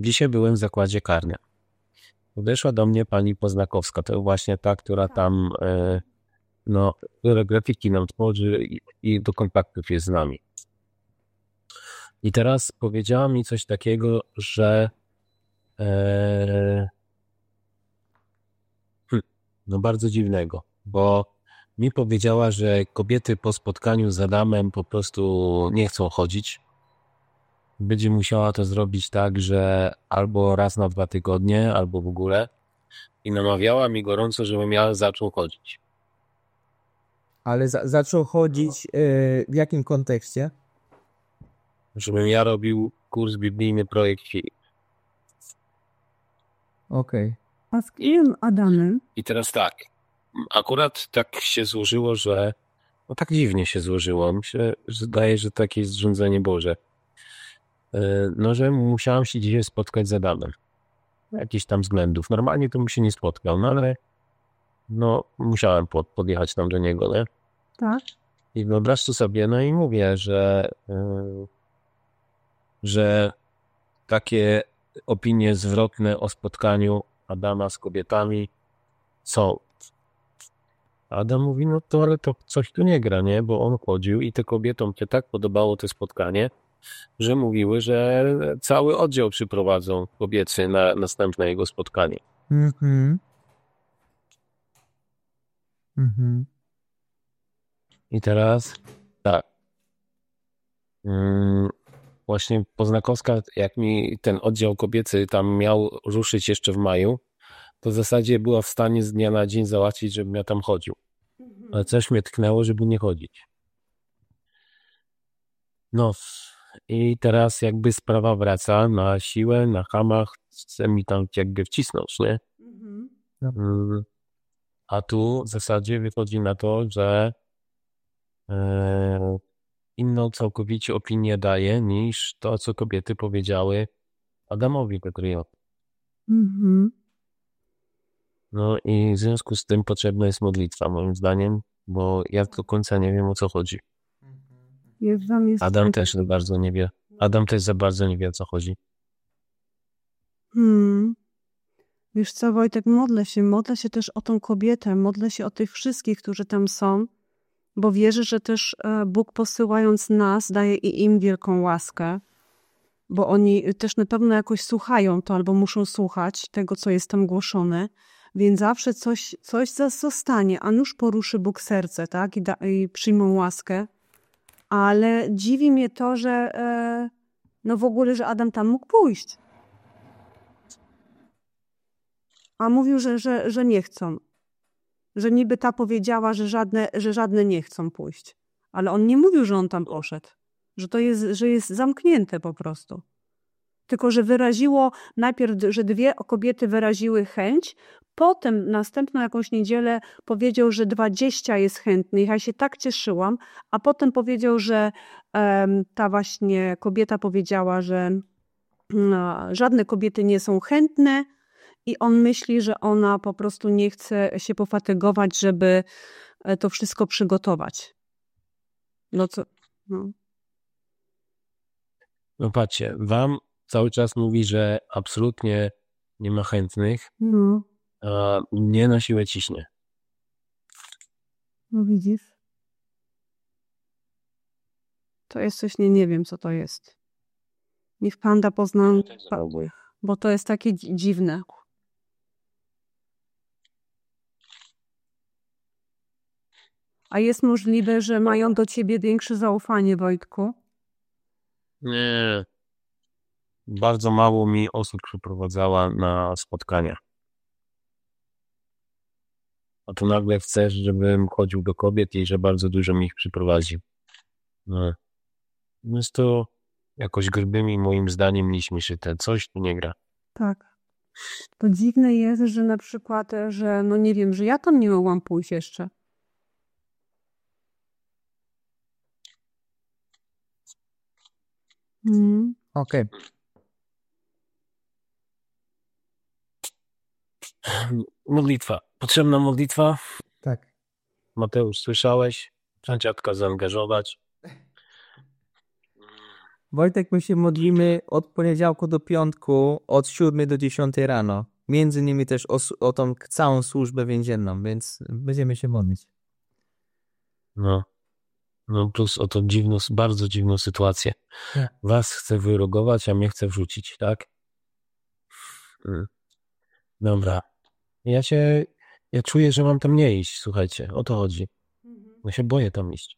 dzisiaj byłem w zakładzie karnym. Podeszła do mnie pani Poznakowska, to właśnie ta, która tam e, no, grafiki nam tworzy i, i do kontaktów jest z nami. I teraz powiedziała mi coś takiego, że e, hm, no bardzo dziwnego, bo mi powiedziała, że kobiety po spotkaniu z Adamem po prostu nie chcą chodzić. Będzie musiała to zrobić tak, że albo raz na dwa tygodnie, albo w ogóle. I namawiała mi gorąco, żebym ja zaczął chodzić. Ale za zaczął chodzić yy, w jakim kontekście? Żebym ja robił kurs biblijny Projekt Filip. Okej. Okay. A z kim Adamem? I teraz tak. Akurat tak się złożyło, że no tak dziwnie się złożyło. Myślę, że zdaje, że takie jest zrządzenie Boże. E, no, że musiałam się dzisiaj spotkać z Adamem. Jakichś tam względów. Normalnie to bym się nie spotkał, no ale no musiałem pod, podjechać tam do niego, nie? Tak. I wyobraźcie sobie, no i mówię, że yy, że takie opinie zwrotne o spotkaniu Adama z kobietami są. Adam mówi, no to ale to coś tu nie gra, nie? Bo on chodził i te kobietom się tak podobało to spotkanie, że mówiły, że cały oddział przyprowadzą kobiecy na następne jego spotkanie. Mhm. Mhm. I teraz tak. Mm, właśnie Poznakowska, jak mi ten oddział kobiecy tam miał ruszyć jeszcze w maju, to w zasadzie była w stanie z dnia na dzień załatwić, żebym ja tam chodził. Ale coś mnie tknęło, żeby nie chodzić. No i teraz jakby sprawa wraca na siłę, na hamach, chce mi tam jakby wcisnąć, nie? Mhm. Mm. A tu w zasadzie wychodzi na to, że e, inną całkowicie opinię daje niż to, co kobiety powiedziały Adamowi Petrio. Mhm. No i w związku z tym potrzebna jest modlitwa, moim zdaniem, bo ja do końca nie wiem, o co chodzi. Jest jest Adam też za bardzo nie wie. Adam też za bardzo nie wie, o co chodzi. Hmm. Wiesz co, Wojtek, modlę się, modlę się też o tą kobietę, modlę się o tych wszystkich, którzy tam są, bo wierzę, że też e, Bóg posyłając nas daje i im wielką łaskę, bo oni też na pewno jakoś słuchają to albo muszą słuchać tego, co jest tam głoszone, więc zawsze coś, coś zostanie, a nuż poruszy Bóg serce, tak, i, da, i przyjmą łaskę, ale dziwi mnie to, że e, no w ogóle, że Adam tam mógł pójść. A mówił, że, że, że nie chcą. Że niby ta powiedziała, że żadne, że żadne nie chcą pójść. Ale on nie mówił, że on tam poszedł. Że to jest, że jest zamknięte po prostu. Tylko, że wyraziło najpierw, że dwie kobiety wyraziły chęć, potem następną jakąś niedzielę powiedział, że dwadzieścia jest chętnych. Ja się tak cieszyłam, a potem powiedział, że um, ta właśnie kobieta powiedziała, że no, żadne kobiety nie są chętne, i on myśli, że ona po prostu nie chce się pofatygować, żeby e, to wszystko przygotować. No co? No. no patrzcie, wam cały czas mówi, że absolutnie nie ma chętnych, no. A mnie na siłę ciśnie. No widzisz? To jest coś, nie, nie wiem co to jest. Niech panda pozna, bo to jest takie dziwne. A jest możliwe, że mają do ciebie większe zaufanie, Wojtku? Nie. Bardzo mało mi osób przyprowadzała na spotkania. A tu nagle chcesz, żebym chodził do kobiet i że bardzo dużo mi ich przyprowadził. No. Jest to jakoś grubymi moim zdaniem liśmy te Coś tu nie gra. Tak. To dziwne jest, że na przykład, że no nie wiem, że ja tam nie mogłam pójść jeszcze. Mm. Okej. Modlitwa. Potrzebna modlitwa? Tak. Mateusz, słyszałeś? Trzeba dziadka zaangażować. Wojtek, my się modlimy od poniedziałku do piątku, od 7 do 10 rano. Między innymi też o, o tą całą służbę więzienną, więc będziemy się modlić. No. No plus o tą dziwną, bardzo dziwną sytuację. Tak. Was chcę wyrogować, a mnie chcę wrzucić, tak? Hmm. Dobra. Ja się, ja czuję, że mam tam nie iść, słuchajcie, o to chodzi. Ja się boję tam iść.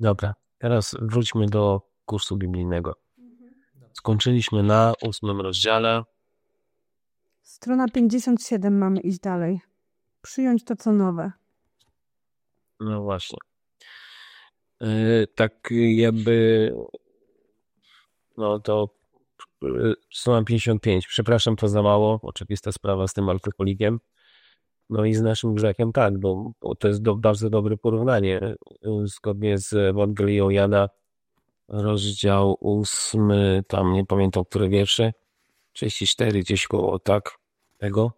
Dobra, teraz wróćmy do kursu biblijnego. Skończyliśmy na ósmym rozdziale. Strona 57 mamy iść dalej. Przyjąć to, co nowe. No właśnie. Yy, tak jakby no to yy, strona 55. Przepraszam, to za mało. Oczywista sprawa z tym alkoholikiem. No i z naszym grzechem tak, bo, bo to jest do, bardzo dobre porównanie. Zgodnie z Ewangelią Jana, rozdział ósmy, tam nie pamiętam, które wiersze, 34 gdzieś koło tak tego,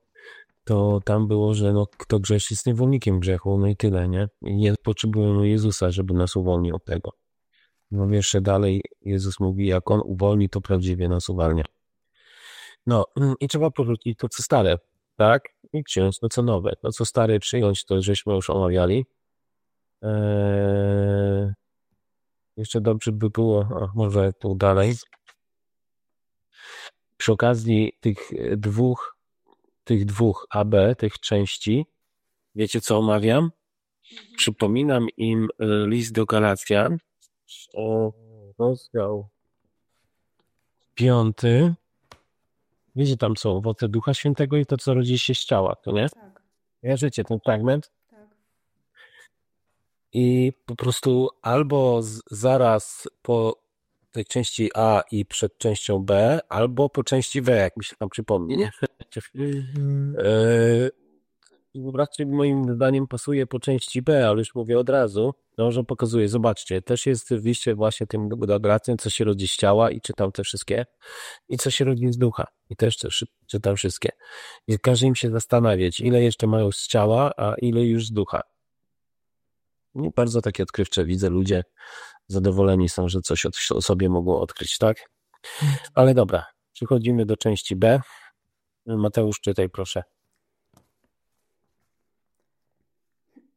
to tam było, że no, kto grzeszy jest niewolnikiem grzechu, no i tyle, nie? I nie potrzebują Jezusa, żeby nas uwolnił od tego. No wiersze dalej Jezus mówi, jak On uwolni, to prawdziwie nas uwalnia. No i trzeba powrócić to, co stare, tak? I przyjąć to, co nowe. To, co stare przyjąć, to żeśmy już omawiali. Eee, jeszcze dobrze by było, a może tu dalej. Przy okazji tych dwóch, tych dwóch AB, tych części, wiecie co omawiam? Przypominam im e, list do Galacjan o rozdział piąty. Wiecie, tam są owoce Ducha Świętego i to, co rodzi się z ciała, to nie? Tak. Wierzycie ten fragment? Tak. I po prostu albo z, zaraz po tej części A i przed częścią B, albo po części B, jak mi się tam przypomni, nie? e, raczej moim zdaniem pasuje po części B, ale już mówię od razu, no, że pokazuje, zobaczcie, też jest w liście właśnie tym dodatem, co się rodzi z ciała i czytam te wszystkie i co się rodzi z ducha i też, też czytam wszystkie. I każe im się zastanawiać, ile jeszcze mają z ciała, a ile już z ducha. I bardzo takie odkrywcze widzę, ludzie zadowoleni są, że coś o sobie mogą odkryć, tak? Ale dobra, przechodzimy do części B. Mateusz, czytaj proszę.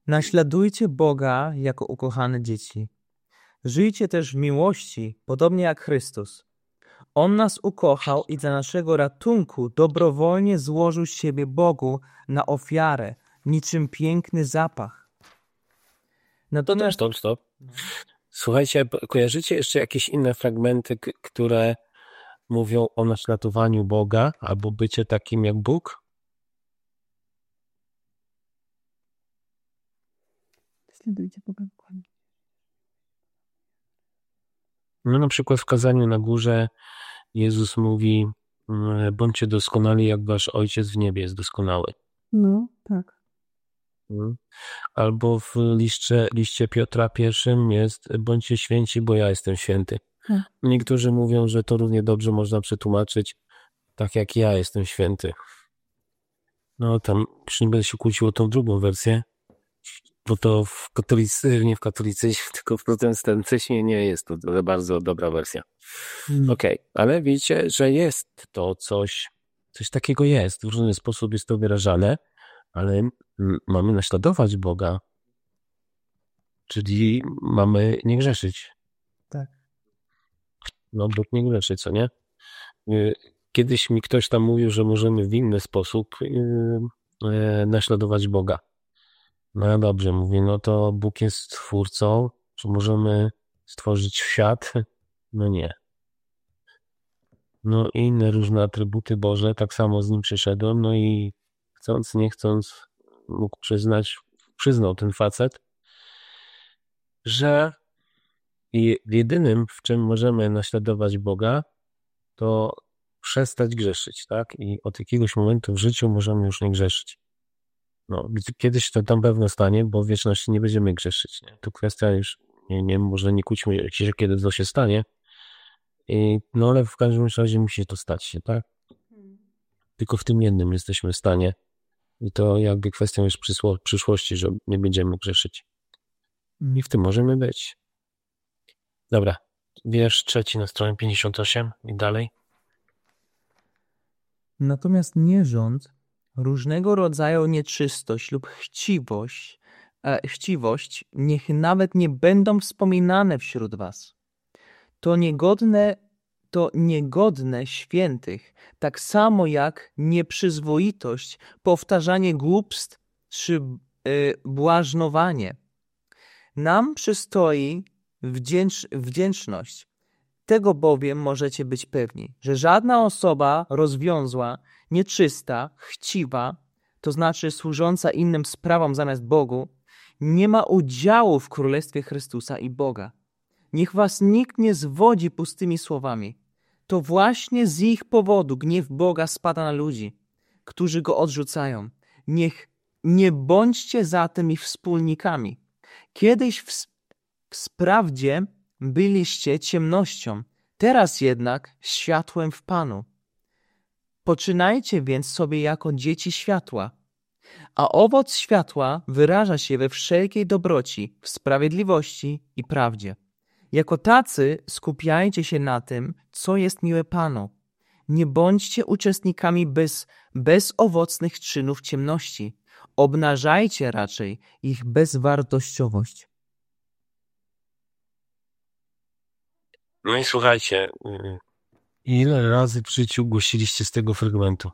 Naśladujcie Boga jako ukochane dzieci. Żyjcie też w miłości, podobnie jak Chrystus. On nas ukochał i dla naszego ratunku dobrowolnie złożył siebie Bogu na ofiarę, niczym piękny zapach. Natomiast... Stop, stop. Słuchajcie, kojarzycie jeszcze jakieś inne fragmenty, które mówią o naśladowaniu Boga albo bycie takim jak Bóg? Naśladujcie Boga dokładnie. No na przykład w kazaniu na górze Jezus mówi mm, bądźcie doskonali jak wasz Ojciec w niebie jest doskonały. No, tak. Mm. Albo w liście, liście Piotra pierwszym jest bądźcie święci, bo ja jestem święty. Hmm. Niektórzy mówią, że to równie dobrze można przetłumaczyć tak jak ja jestem święty. No tam będę się kłócił o tą drugą wersję, bo to w katolicyzmie, nie w katolicyzmie, tylko w protestantyzmie nie jest to bardzo dobra wersja. Hmm. Okej, okay. ale widzicie, że jest to coś, coś takiego jest. W różny sposób jest to wyrażane, ale mamy naśladować Boga, czyli mamy nie grzeszyć. Tak. No, Bóg nie grzeszy, co nie? Y, kiedyś mi ktoś tam mówił, że możemy w inny sposób y, y, naśladować Boga. No ja dobrze, mówię, no to Bóg jest twórcą, czy możemy stworzyć świat? No nie. No i inne różne atrybuty Boże, tak samo z nim przyszedłem, no i chcąc, nie chcąc, mógł przyznać, przyznał ten facet, że jedynym, w czym możemy naśladować Boga, to przestać grzeszyć, tak? I od jakiegoś momentu w życiu możemy już nie grzeszyć. No, kiedyś to tam pewno stanie, bo w wieczności nie będziemy grzeszyć. Nie? To kwestia już, nie, nie, może nie kłóćmy się, kiedy to się stanie. I, no ale w każdym razie musi to stać się, tak? Hmm. Tylko w tym jednym jesteśmy w stanie. I to jakby kwestią jest przyszłości, że nie będziemy grzeszyć. I w tym możemy być. Dobra, wiersz trzeci na stronie 58 i dalej. Natomiast nierząd, różnego rodzaju nieczystość lub chciwość, e, chciwość niech nawet nie będą wspominane wśród was. To niegodne, to niegodne świętych, tak samo jak nieprzyzwoitość, powtarzanie głupstw czy y, błażnowanie. Nam przystoi wdzięcz, wdzięczność. Tego bowiem możecie być pewni, że żadna osoba rozwiązła, nieczysta, chciwa, to znaczy służąca innym sprawom zamiast Bogu, nie ma udziału w Królestwie Chrystusa i Boga. Niech was nikt nie zwodzi pustymi słowami. To właśnie z ich powodu gniew Boga spada na ludzi, którzy go odrzucają. Niech nie bądźcie zatem ich wspólnikami. Kiedyś w, w sprawdzie byliście ciemnością, teraz jednak światłem w Panu. Poczynajcie więc sobie jako dzieci światła, a owoc światła wyraża się we wszelkiej dobroci, w sprawiedliwości i prawdzie. Jako tacy skupiajcie się na tym, co jest miłe Panu. Nie bądźcie uczestnikami bez, bezowocnych czynów ciemności. Obnażajcie raczej ich bezwartościowość. No i słuchajcie, y, ile razy w życiu głosiliście z tego fragmentu?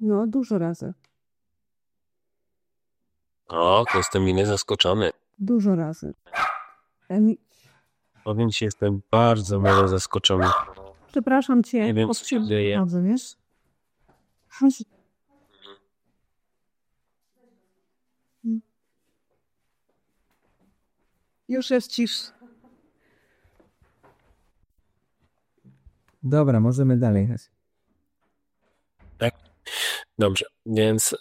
No, dużo razy. O, to jestem inny zaskoczony. Dużo razy. Emi... Powiem ci, jestem bardzo mile zaskoczony. Przepraszam cię. Nie wiem, co się dzieje. Wiesz? Już jest cisz. Dobra, możemy dalej. Tak? Dobrze, więc y,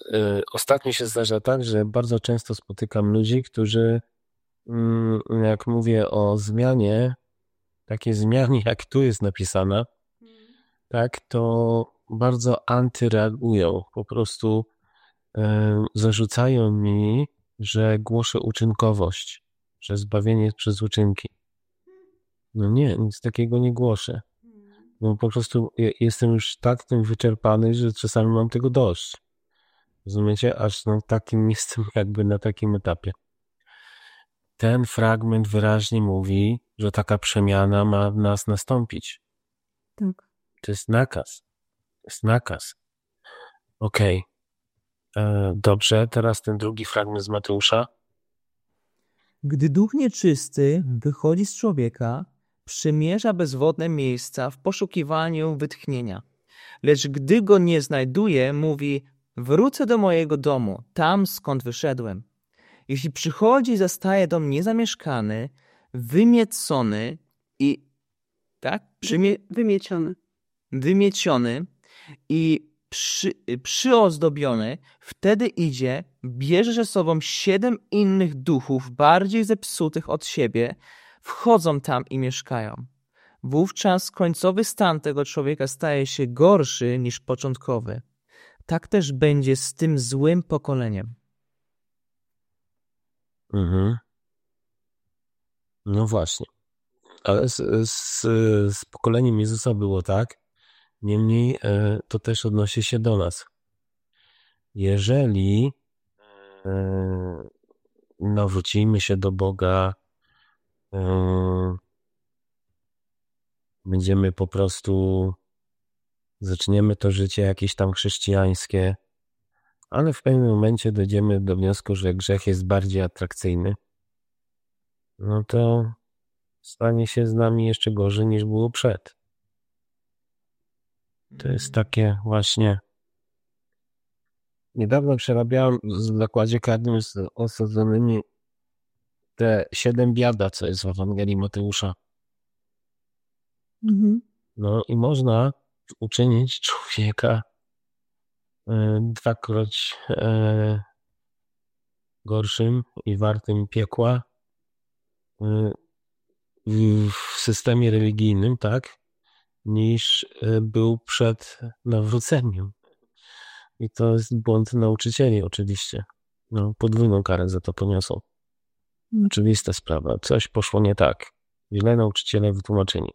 ostatnio się zdarza tak, że bardzo często spotykam ludzi, którzy, y, jak mówię o zmianie, takiej zmianie, jak tu jest napisana, tak, to bardzo antyreagują. Po prostu y, zarzucają mi, że głoszę uczynkowość, że zbawienie jest przez uczynki. No nie, nic takiego nie głoszę. No po prostu jestem już tak tym wyczerpany, że czasami mam tego dość. Rozumiecie? Aż na takim jestem jakby na takim etapie. Ten fragment wyraźnie mówi, że taka przemiana ma w nas nastąpić. Tak. To jest nakaz. To jest nakaz. Okej. Okay. E, dobrze, teraz ten drugi fragment z Mateusza. Gdy duch nieczysty wychodzi z człowieka, przymierza bezwodne miejsca w poszukiwaniu wytchnienia. Lecz gdy go nie znajduje, mówi: Wrócę do mojego domu, tam skąd wyszedłem. Jeśli przychodzi, zastaje dom niezamieszkany, wymiecony i tak? Przymie... Wymieciony. Wymieciony i przy, przyozdobiony, wtedy idzie, bierze ze sobą siedem innych duchów, bardziej zepsutych od siebie, wchodzą tam i mieszkają. Wówczas końcowy stan tego człowieka staje się gorszy niż początkowy. Tak też będzie z tym złym pokoleniem. Mhm. No właśnie. Ale z, z, z pokoleniem Jezusa było tak. Niemniej e, to też odnosi się do nas. Jeżeli e, nawrócimy się do Boga, Yy, będziemy po prostu, zaczniemy to życie jakieś tam chrześcijańskie, ale w pewnym momencie dojdziemy do wniosku, że grzech jest bardziej atrakcyjny, no to stanie się z nami jeszcze gorzej niż było przed. To jest takie właśnie. Niedawno przerabiałem w zakładzie karnym z osadzonymi te siedem biada, co jest w Ewangelii Mateusza. Mhm. No i można uczynić człowieka e, dwakroć e, gorszym i wartym piekła e, w systemie religijnym, tak, niż był przed nawróceniem. I to jest błąd nauczycieli oczywiście. No, podwójną karę za to poniosą. Oczywista sprawa. Coś poszło nie tak. Źle nauczyciele wytłumaczeni.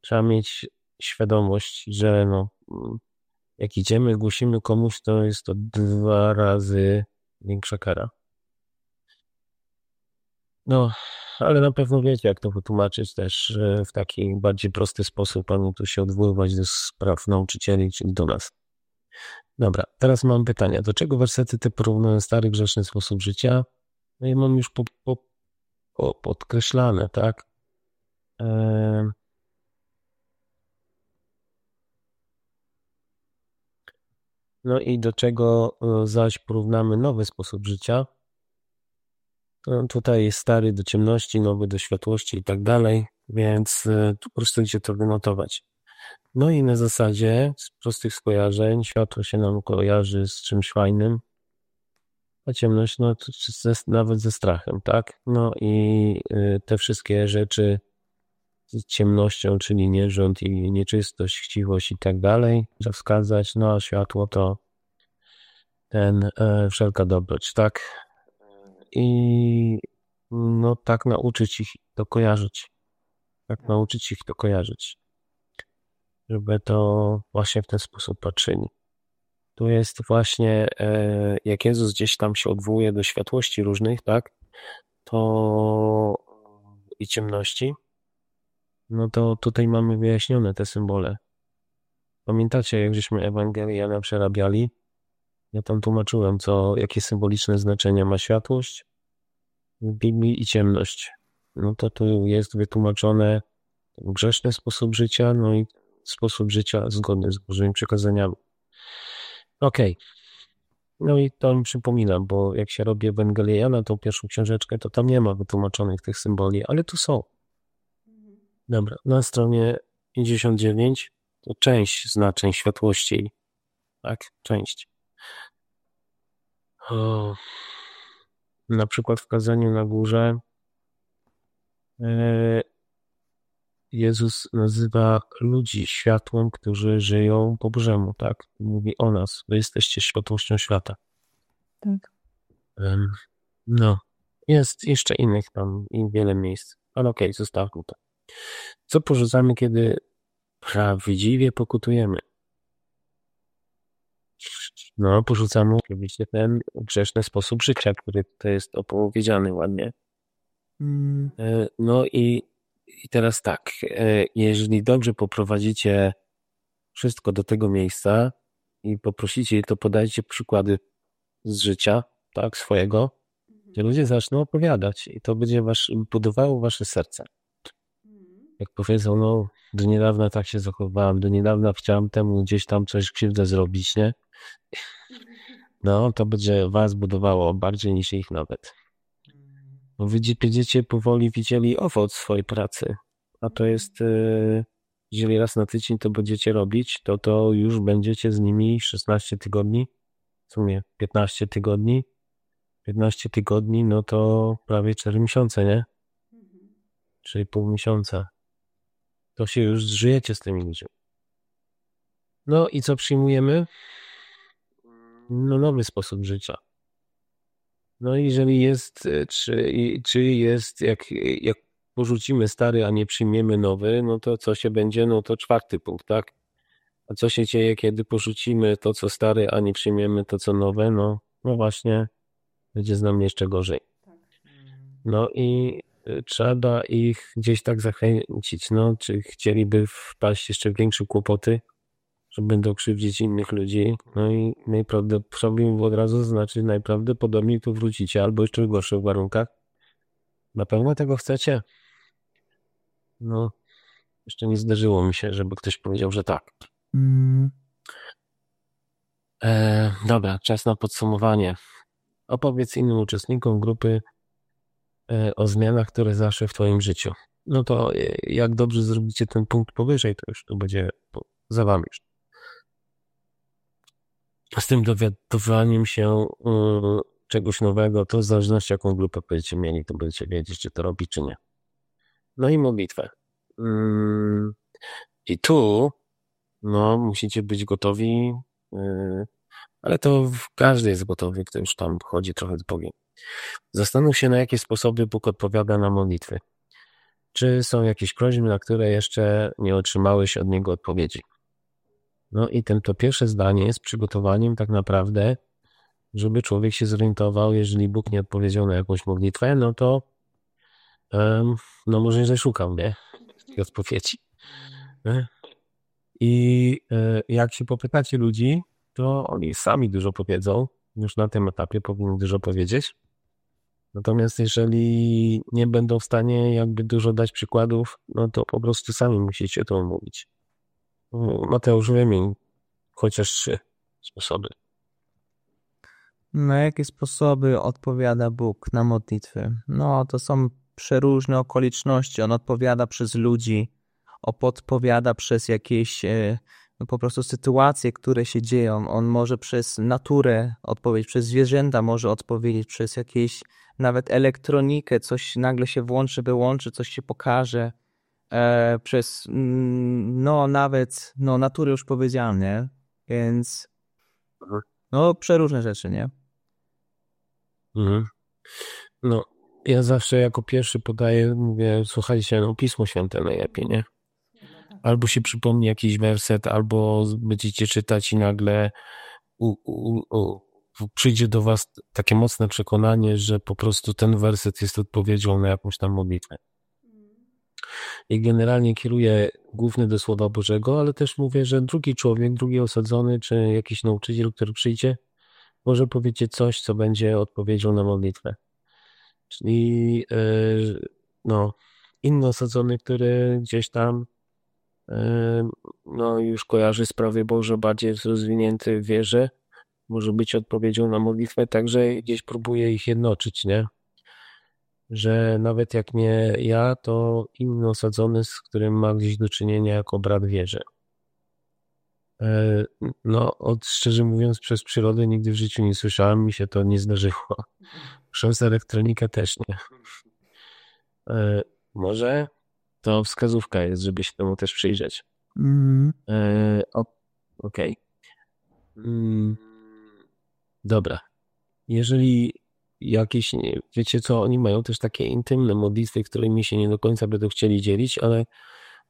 Trzeba mieć świadomość, że no, jak idziemy, głosimy komuś, to jest to dwa razy większa kara. No, ale na pewno wiecie, jak to wytłumaczyć też w taki bardziej prosty sposób, panu tu się odwoływać do spraw nauczycieli, czyli do nas. Dobra, teraz mam pytanie. Do czego wersety te porównują stary grzeszny sposób życia? No i mam już po, po, po, podkreślane, tak? No i do czego e, zaś porównamy nowy sposób życia? No, tutaj jest stary do ciemności, nowy do światłości i tak dalej, więc e, tu po prostu idzie to wynotować. No i na zasadzie z prostych skojarzeń światło się nam kojarzy z czymś fajnym, a ciemność no ze, nawet ze strachem, tak? No i y, te wszystkie rzeczy z ciemnością, czyli nierząd i nieczystość, chciwość i tak dalej, trzeba wskazać, no a światło to ten e, wszelka dobroć, tak? I no tak nauczyć ich to kojarzyć. Tak nauczyć ich to kojarzyć żeby to właśnie w ten sposób patrzyli. Tu jest właśnie, e, jak Jezus gdzieś tam się odwołuje do światłości różnych, tak, to i ciemności, no to tutaj mamy wyjaśnione te symbole. Pamiętacie, jak żeśmy Ewangelię przerabiali? Ja tam tłumaczyłem, co, jakie symboliczne znaczenie ma światłość i ciemność. No to tu jest wytłumaczone grzeszny sposób życia, no i sposób życia zgodny z Bożymi przekazaniami. Okej. Okay. No i to mi przypominam, bo jak się robi Ewangelię Jana, tą pierwszą książeczkę, to tam nie ma wytłumaczonych tych symboli, ale tu są. Dobra, na stronie 59 to część znaczeń światłości. Tak, część. O, na przykład w kazaniu na górze e, Jezus nazywa ludzi światłem, którzy żyją po Bożemu, tak? Mówi o nas, wy jesteście światłością świata. Tak. no, jest jeszcze innych tam i wiele miejsc, ale okej, okay, zostawmy to. Co porzucamy, kiedy prawdziwie pokutujemy? No, porzucamy oczywiście ten grzeszny sposób życia, który tutaj jest opowiedziany ładnie. Mm. E, no i i teraz tak, e, jeżeli dobrze poprowadzicie wszystko do tego miejsca i poprosicie, to podajcie przykłady z życia, tak, swojego, gdzie ludzie zaczną opowiadać i to będzie was, budowało wasze serce. Jak powiedzą, no, do niedawna tak się zachowałem, do niedawna chciałem temu gdzieś tam coś krzywdę zrobić, nie? No, to będzie was budowało bardziej niż ich nawet. No, wy będziecie powoli widzieli owoc swojej pracy, a to jest, e, jeżeli raz na tydzień to będziecie robić, to to już będziecie z nimi 16 tygodni, w sumie 15 tygodni, 15 tygodni, no to prawie 4 miesiące, nie? Czyli pół miesiąca. To się już zżyjecie z tymi ludźmi. No i co przyjmujemy? No nowy sposób życia. No jeżeli jest, e, czy, czy jest, jak, jak porzucimy stary, a nie przyjmiemy nowy, no to co się będzie? No to czwarty punkt, tak? A co się dzieje, kiedy porzucimy to, co stare, a nie przyjmiemy to, co nowe? No, no właśnie, będzie z nami jeszcze gorzej. No i e, trzeba ich gdzieś tak zachęcić, no, czy chcieliby wpaść jeszcze w większe kłopoty, że będą krzywdzić innych ludzi. No i najprawdopodobniej od razu znaczy najprawdopodobniej tu wrócicie, albo jeszcze w gorszych warunkach. Na pewno tego chcecie? No, jeszcze nie zdarzyło mi się, żeby ktoś powiedział, że tak. Mm. E, dobra, czas na podsumowanie. Opowiedz innym uczestnikom grupy e, o zmianach, które zaszły w Twoim życiu. No to e, jak dobrze zrobicie ten punkt powyżej, to już to będzie za Wami. Z tym dowiadywaniem się y, czegoś nowego, to w zależności jaką grupę będziecie mieli, to będziecie wiedzieć, czy to robi, czy nie. No i modlitwę. Mm, I tu, no, musicie być gotowi, y, ale to każdy jest gotowy, kto już tam chodzi trochę z Bogiem. Zastanów się, na jakie sposoby Bóg odpowiada na modlitwy. Czy są jakieś prośby, na które jeszcze nie otrzymałeś od Niego odpowiedzi? No i ten, to pierwsze zdanie jest przygotowaniem tak naprawdę, żeby człowiek się zorientował, jeżeli Bóg nie odpowiedział na jakąś modlitwę, no to um, no może nie szukał, nie? Tej odpowiedzi. I e, jak się popytacie ludzi, to oni sami dużo powiedzą. Już na tym etapie powinni dużo powiedzieć. Natomiast jeżeli nie będą w stanie jakby dużo dać przykładów, no to po prostu sami musicie to mówić. Mateusz wymień chociaż trzy sposoby. Na jakie sposoby odpowiada Bóg na modlitwy? No, to są przeróżne okoliczności. On odpowiada przez ludzi, odpowiada przez jakieś e, no, po prostu sytuacje, które się dzieją. On może przez naturę odpowiedzieć, przez zwierzęta może odpowiedzieć, przez jakieś nawet elektronikę, coś nagle się włączy, wyłączy, coś się pokaże. E, przez mm, no nawet no naturę już powiedziałem, nie? Więc mhm. no przeróżne rzeczy, nie? Mhm. No, ja zawsze jako pierwszy podaję, mówię, słuchajcie, no Pismo Święte najlepiej, nie? Albo się przypomni jakiś werset, albo będziecie czytać i nagle u, u, u, przyjdzie do was takie mocne przekonanie, że po prostu ten werset jest odpowiedzią na jakąś tam modlitwę. I generalnie kieruję główny do Słowa Bożego, ale też mówię, że drugi człowiek, drugi osadzony, czy jakiś nauczyciel, który przyjdzie, może powiedzieć coś, co będzie odpowiedzią na modlitwę. Czyli yy, no, inny osadzony, który gdzieś tam yy, no, już kojarzy sprawy Boże, bardziej jest rozwinięty w wierze, może być odpowiedzią na modlitwę, także gdzieś próbuje ich jednoczyć, nie? Że nawet jak nie ja, to inny osadzony, z którym ma gdzieś do czynienia jako brat wierzy. E, no, od, szczerze mówiąc, przez przyrodę nigdy w życiu nie słyszałem, mi się to nie zdarzyło. Przez elektronikę też nie. E, może to wskazówka jest, żeby się temu też przyjrzeć. Mm. E, Okej. Okay. Mm. Dobra. Jeżeli jakieś, wiecie co, oni mają też takie intymne modlitwy, którymi się nie do końca będą chcieli dzielić, ale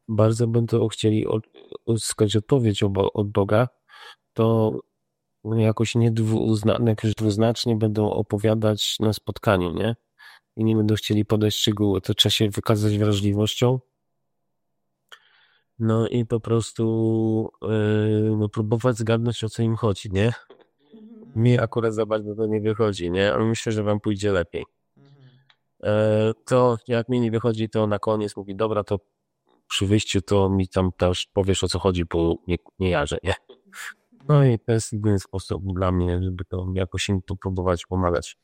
bardzo będą chcieli uzyskać odpowiedź od Boga, to jakoś nie jakoś dwuznacznie będą opowiadać na spotkaniu, nie? I nie będą chcieli podać szczegóły. To trzeba się wykazać wrażliwością. No i po prostu yy, no, próbować zgadnąć, o co im chodzi, nie? Mi akurat za bardzo to nie wychodzi, nie? Ale myślę, że wam pójdzie lepiej. E, to jak mi nie wychodzi, to na koniec mówi, dobra, to przy wyjściu to mi tam też powiesz o co chodzi, bo nie, nie jarzę, nie? No i to jest jedyny sposób dla mnie, żeby to jakoś im tu próbować pomagać.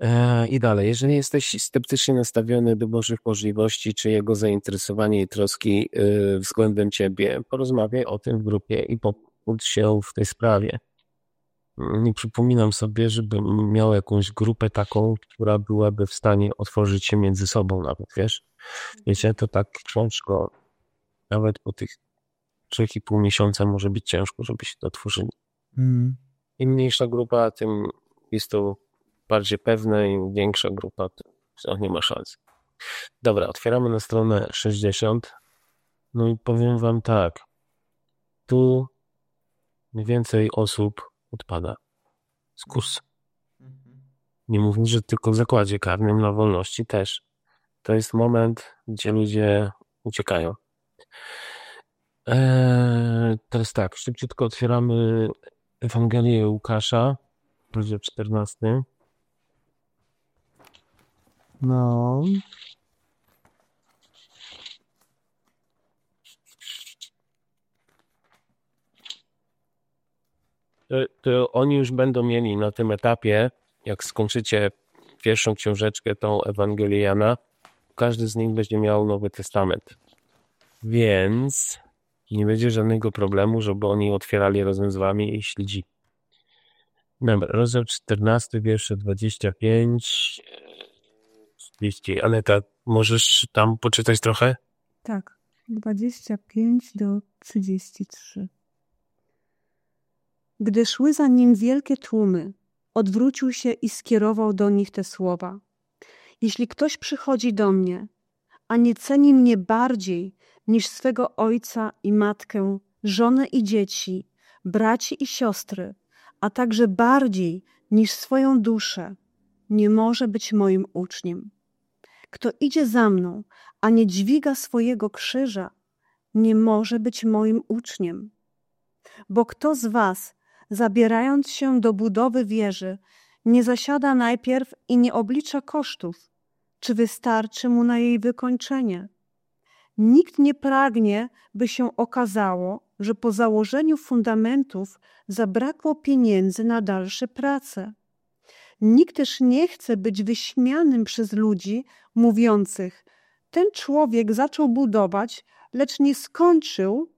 E, I dalej, jeżeli jesteś sceptycznie nastawiony do Bożych możliwości, czy jego zainteresowanie i troski e, względem ciebie, porozmawiaj o tym w grupie i pomóż się w tej sprawie nie przypominam sobie, żebym miał jakąś grupę taką, która byłaby w stanie otworzyć się między sobą nawet, wiesz? Wiecie, to tak ciężko, nawet po tych trzech i pół miesiąca może być ciężko, żeby się to otworzyli. Mm. Im mniejsza grupa, tym jest to bardziej pewne, im większa grupa, to nie ma szans. Dobra, otwieramy na stronę 60. No i powiem wam tak. Tu mniej więcej osób odpada z kursu. Nie mówiąc, że tylko w zakładzie karnym na wolności też. To jest moment, gdzie ludzie uciekają. Eee, teraz tak, szybciutko otwieramy Ewangelię Łukasza, rozdział 14. No. To, oni już będą mieli na tym etapie, jak skończycie pierwszą książeczkę, tą Ewangelię Jana, każdy z nich będzie miał Nowy Testament. Więc nie będzie żadnego problemu, żeby oni otwierali razem z wami i śledzi. Dobra, rozdział 14, wiersze 25, 30. Aneta, możesz tam poczytać trochę? Tak, 25 do 33. Gdy szły za nim wielkie tłumy, odwrócił się i skierował do nich te słowa. Jeśli ktoś przychodzi do mnie, a nie ceni mnie bardziej niż swego ojca i matkę, żonę i dzieci, braci i siostry, a także bardziej niż swoją duszę, nie może być moim uczniem. Kto idzie za mną, a nie dźwiga swojego krzyża, nie może być moim uczniem. Bo kto z was, zabierając się do budowy wieży, nie zasiada najpierw i nie oblicza kosztów, czy wystarczy mu na jej wykończenie? Nikt nie pragnie, by się okazało, że po założeniu fundamentów zabrakło pieniędzy na dalsze prace. Nikt też nie chce być wyśmianym przez ludzi mówiących: Ten człowiek zaczął budować, lecz nie skończył,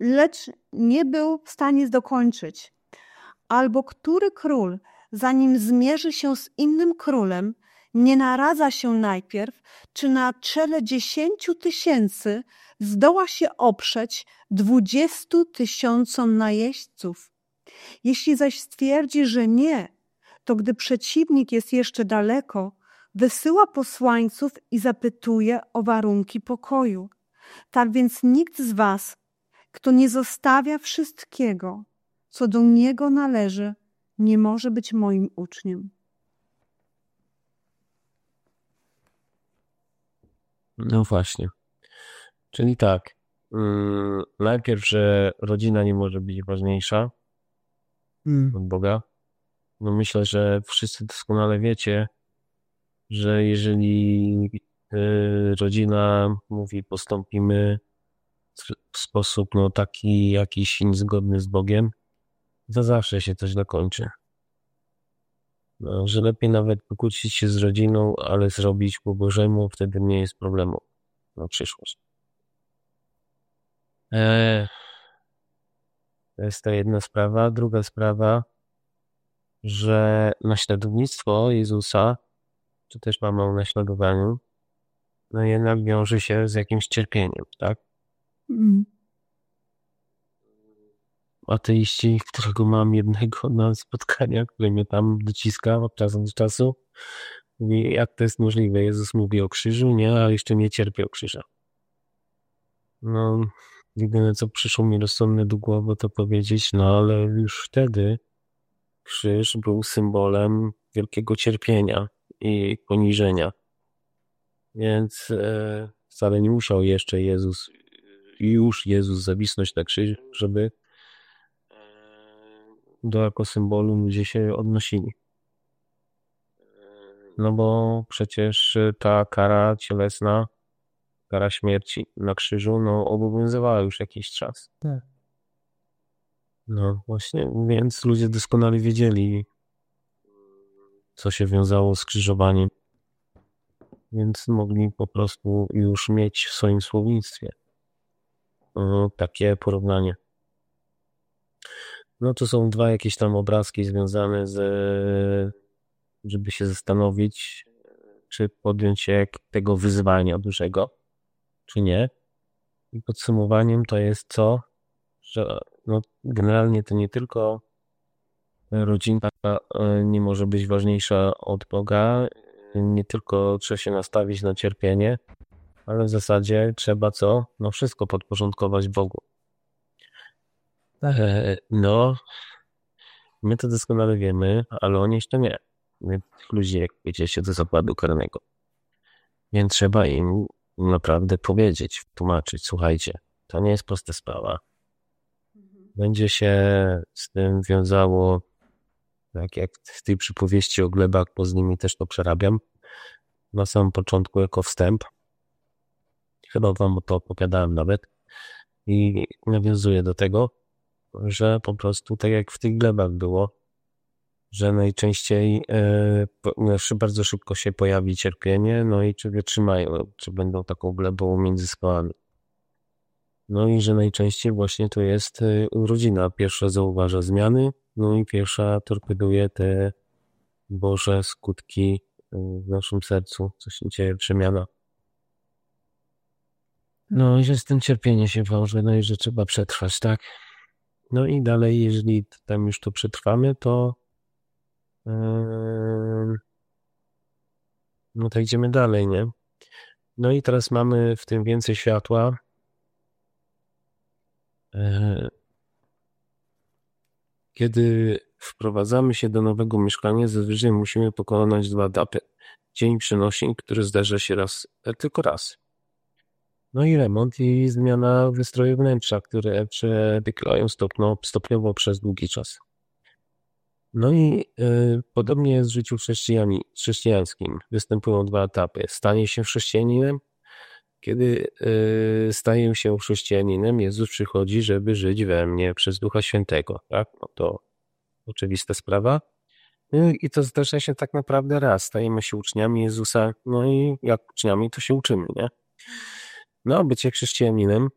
lecz nie był w stanie dokończyć. Albo który król, zanim zmierzy się z innym królem, nie naradza się najpierw, czy na czele dziesięciu tysięcy zdoła się oprzeć dwudziestu tysiącom najeźdźców. Jeśli zaś stwierdzi, że nie, to gdy przeciwnik jest jeszcze daleko, wysyła posłańców i zapytuje o warunki pokoju. Tak więc nikt z was, kto nie zostawia wszystkiego, co do niego należy, nie może być moim uczniem. No właśnie. Czyli tak. Yy, najpierw, że rodzina nie może być ważniejsza mm. od Boga. No myślę, że wszyscy doskonale wiecie, że jeżeli yy, rodzina mówi postąpimy w sposób no, taki jakiś niezgodny z Bogiem, to zawsze się coś dokończy. No, że lepiej nawet pokłócić się z rodziną, ale zrobić po Bożemu, wtedy nie jest problemu na przyszłość. Eee, to jest to jedna sprawa. Druga sprawa, że naśladownictwo Jezusa, czy też mamy o naśladowaniu, no jednak wiąże się z jakimś cierpieniem, tak? Ateiści, którego mam jednego na spotkania, który mnie tam dociska od czasu do czasu. Mówi, jak to jest możliwe? Jezus mówi o krzyżu, nie, a jeszcze nie cierpi o krzyża. No, jedyne co przyszło mi rozsądne do głowy to powiedzieć, no ale już wtedy krzyż był symbolem wielkiego cierpienia i poniżenia. Więc e, wcale nie musiał jeszcze Jezus, już Jezus zawisnąć na krzyż, żeby do jako symbolu ludzie się odnosili. No bo przecież ta kara cielesna, kara śmierci na krzyżu, no obowiązywała już jakiś czas. Tak. No właśnie, więc ludzie doskonale wiedzieli, co się wiązało z krzyżowaniem. Więc mogli po prostu już mieć w swoim słownictwie takie porównanie. No to są dwa jakieś tam obrazki związane z, żeby się zastanowić, czy podjąć się tego wyzwania dużego, czy nie. I podsumowaniem to jest co? Że no, generalnie to nie tylko rodzina e, nie może być ważniejsza od Boga, nie tylko trzeba się nastawić na cierpienie, ale w zasadzie trzeba co? No wszystko podporządkować Bogu. E, no, my to doskonale wiemy, ale oni jeszcze nie. My tych ludzi, jak wiecie, do zakładu karnego. Więc trzeba im naprawdę powiedzieć, tłumaczyć, słuchajcie, to nie jest prosta sprawa. Będzie się z tym wiązało, tak jak w tej przypowieści o glebach, bo z nimi też to przerabiam, na samym początku jako wstęp. Chyba wam to opowiadałem nawet. I nawiązuję do tego, że po prostu tak jak w tych glebach było, że najczęściej znaczy bardzo szybko się pojawi cierpienie, no i czy wytrzymają, czy będą taką glebą między skałami. No i że najczęściej właśnie to jest e, rodzina. Pierwsza zauważa zmiany, no i pierwsza torpeduje te Boże skutki e, w naszym sercu, co się dzieje, przemiana. No i że z tym cierpienie się wiąże, no i że trzeba przetrwać, tak? No i dalej, jeżeli tam już to przetrwamy, to No to idziemy dalej, nie? No i teraz mamy w tym więcej światła. Kiedy wprowadzamy się do nowego mieszkania, zazwyczaj musimy pokonać dwa etapy. Dzień przenosin, który zdarza się raz, tylko raz. No i remont i zmiana wystroju wnętrza, które przebieglają stopno, stopniowo przez długi czas. No i y, podobnie jest w życiu chrześcijańskim. Występują dwa etapy. Stanie się chrześcijaninem. Kiedy y, staję się chrześcijaninem, Jezus przychodzi, żeby żyć we mnie przez Ducha Świętego. Tak? No to oczywista sprawa. No I to zdarza się tak naprawdę raz. Stajemy się uczniami Jezusa, no i jak uczniami to się uczymy, nie? No, bycie chrześcijaninem,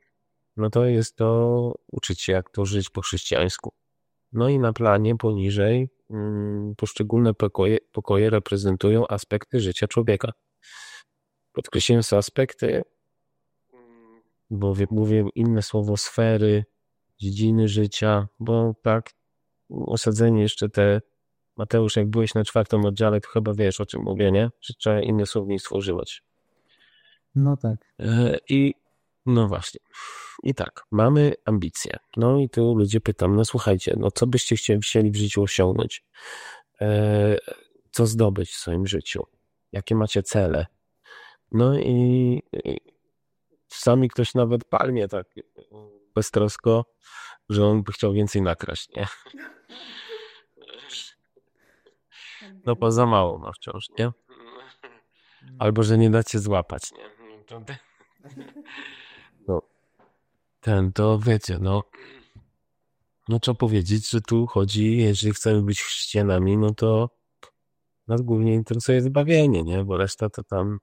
no to jest to uczyć się, jak to żyć po chrześcijańsku. No i na planie poniżej mm, poszczególne pokoje, pokoje reprezentują aspekty życia człowieka. Podkreśliłem te aspekty, bo mówię inne słowo sfery, dziedziny życia, bo tak osadzenie jeszcze te Mateusz, jak byłeś na czwartym oddziale, to chyba wiesz o czym mówię, nie? Że trzeba inne słownictwo używać. No tak. E, I no właśnie. I tak, mamy ambicje. No i tu ludzie pytam, no słuchajcie, no co byście chcieli w życiu osiągnąć? E, co zdobyć w swoim życiu? Jakie macie cele? No i, i sami ktoś nawet palmie tak beztrosko, że on by chciał więcej nakraść, nie? No poza mało ma wciąż, nie? Albo, że nie dacie złapać, nie? No, ten, to wiecie, no, no trzeba powiedzieć, że tu chodzi, jeżeli chcemy być chrześcijanami, no to nas głównie interesuje zbawienie, nie? Bo reszta to tam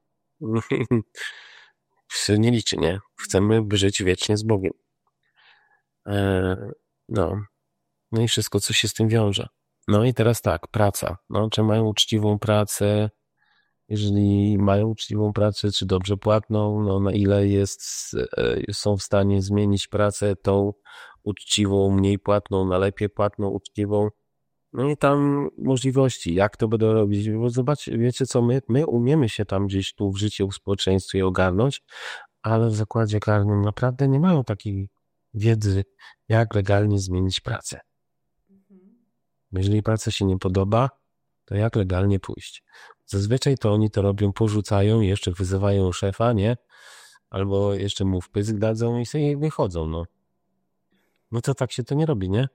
się nie liczy, nie? Chcemy żyć wiecznie z Bogiem. E, no. No i wszystko, co się z tym wiąże. No i teraz tak, praca. No, czy mają uczciwą pracę, jeżeli mają uczciwą pracę, czy dobrze płatną, no na ile jest, e, są w stanie zmienić pracę tą uczciwą, mniej płatną, na lepiej płatną, uczciwą. No i tam możliwości, jak to będą robić. Bo zobaczcie, wiecie co, my, my umiemy się tam gdzieś tu w życiu, w społeczeństwie ogarnąć, ale w zakładzie karnym naprawdę nie mają takiej wiedzy, jak legalnie zmienić pracę. Mhm. Jeżeli praca się nie podoba, to jak legalnie pójść? Zazwyczaj to oni to robią, porzucają, jeszcze wyzywają szefa, nie? Albo jeszcze mu wpysk dadzą i sobie wychodzą, no. No to tak się to nie robi, nie?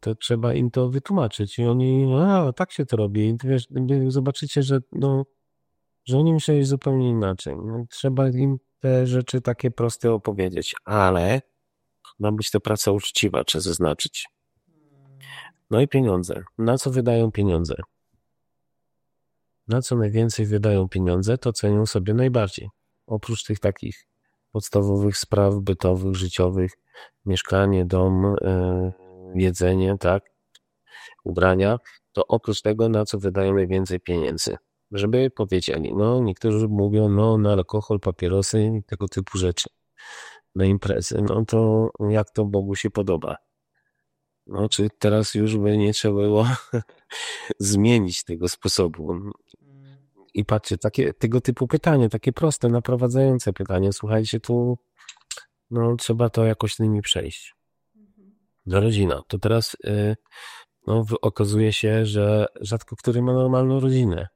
To trzeba im to wytłumaczyć i oni, a tak się to robi. I wiesz, zobaczycie, że no, że oni myśleli zupełnie inaczej. No, trzeba im te rzeczy takie proste opowiedzieć, ale ma być to praca uczciwa, trzeba zaznaczyć. No i pieniądze. Na co wydają pieniądze? Na co najwięcej wydają pieniądze, to cenią sobie najbardziej. Oprócz tych takich podstawowych spraw bytowych, życiowych, mieszkanie, dom, yy, jedzenie, tak, ubrania, to oprócz tego, na co wydają najwięcej pieniędzy. Żeby powiedzieli, no niektórzy mówią, no na alkohol, papierosy tego typu rzeczy, na imprezy, no to jak to Bogu się podoba. No, czy teraz już by nie trzeba było zmienić tego sposobu? I patrzcie, takie, tego typu pytanie, takie proste, naprowadzające pytanie. Słuchajcie, tu no, trzeba to jakoś nimi przejść. Do rodzina. To teraz yy, no, okazuje się, że rzadko który ma normalną rodzinę.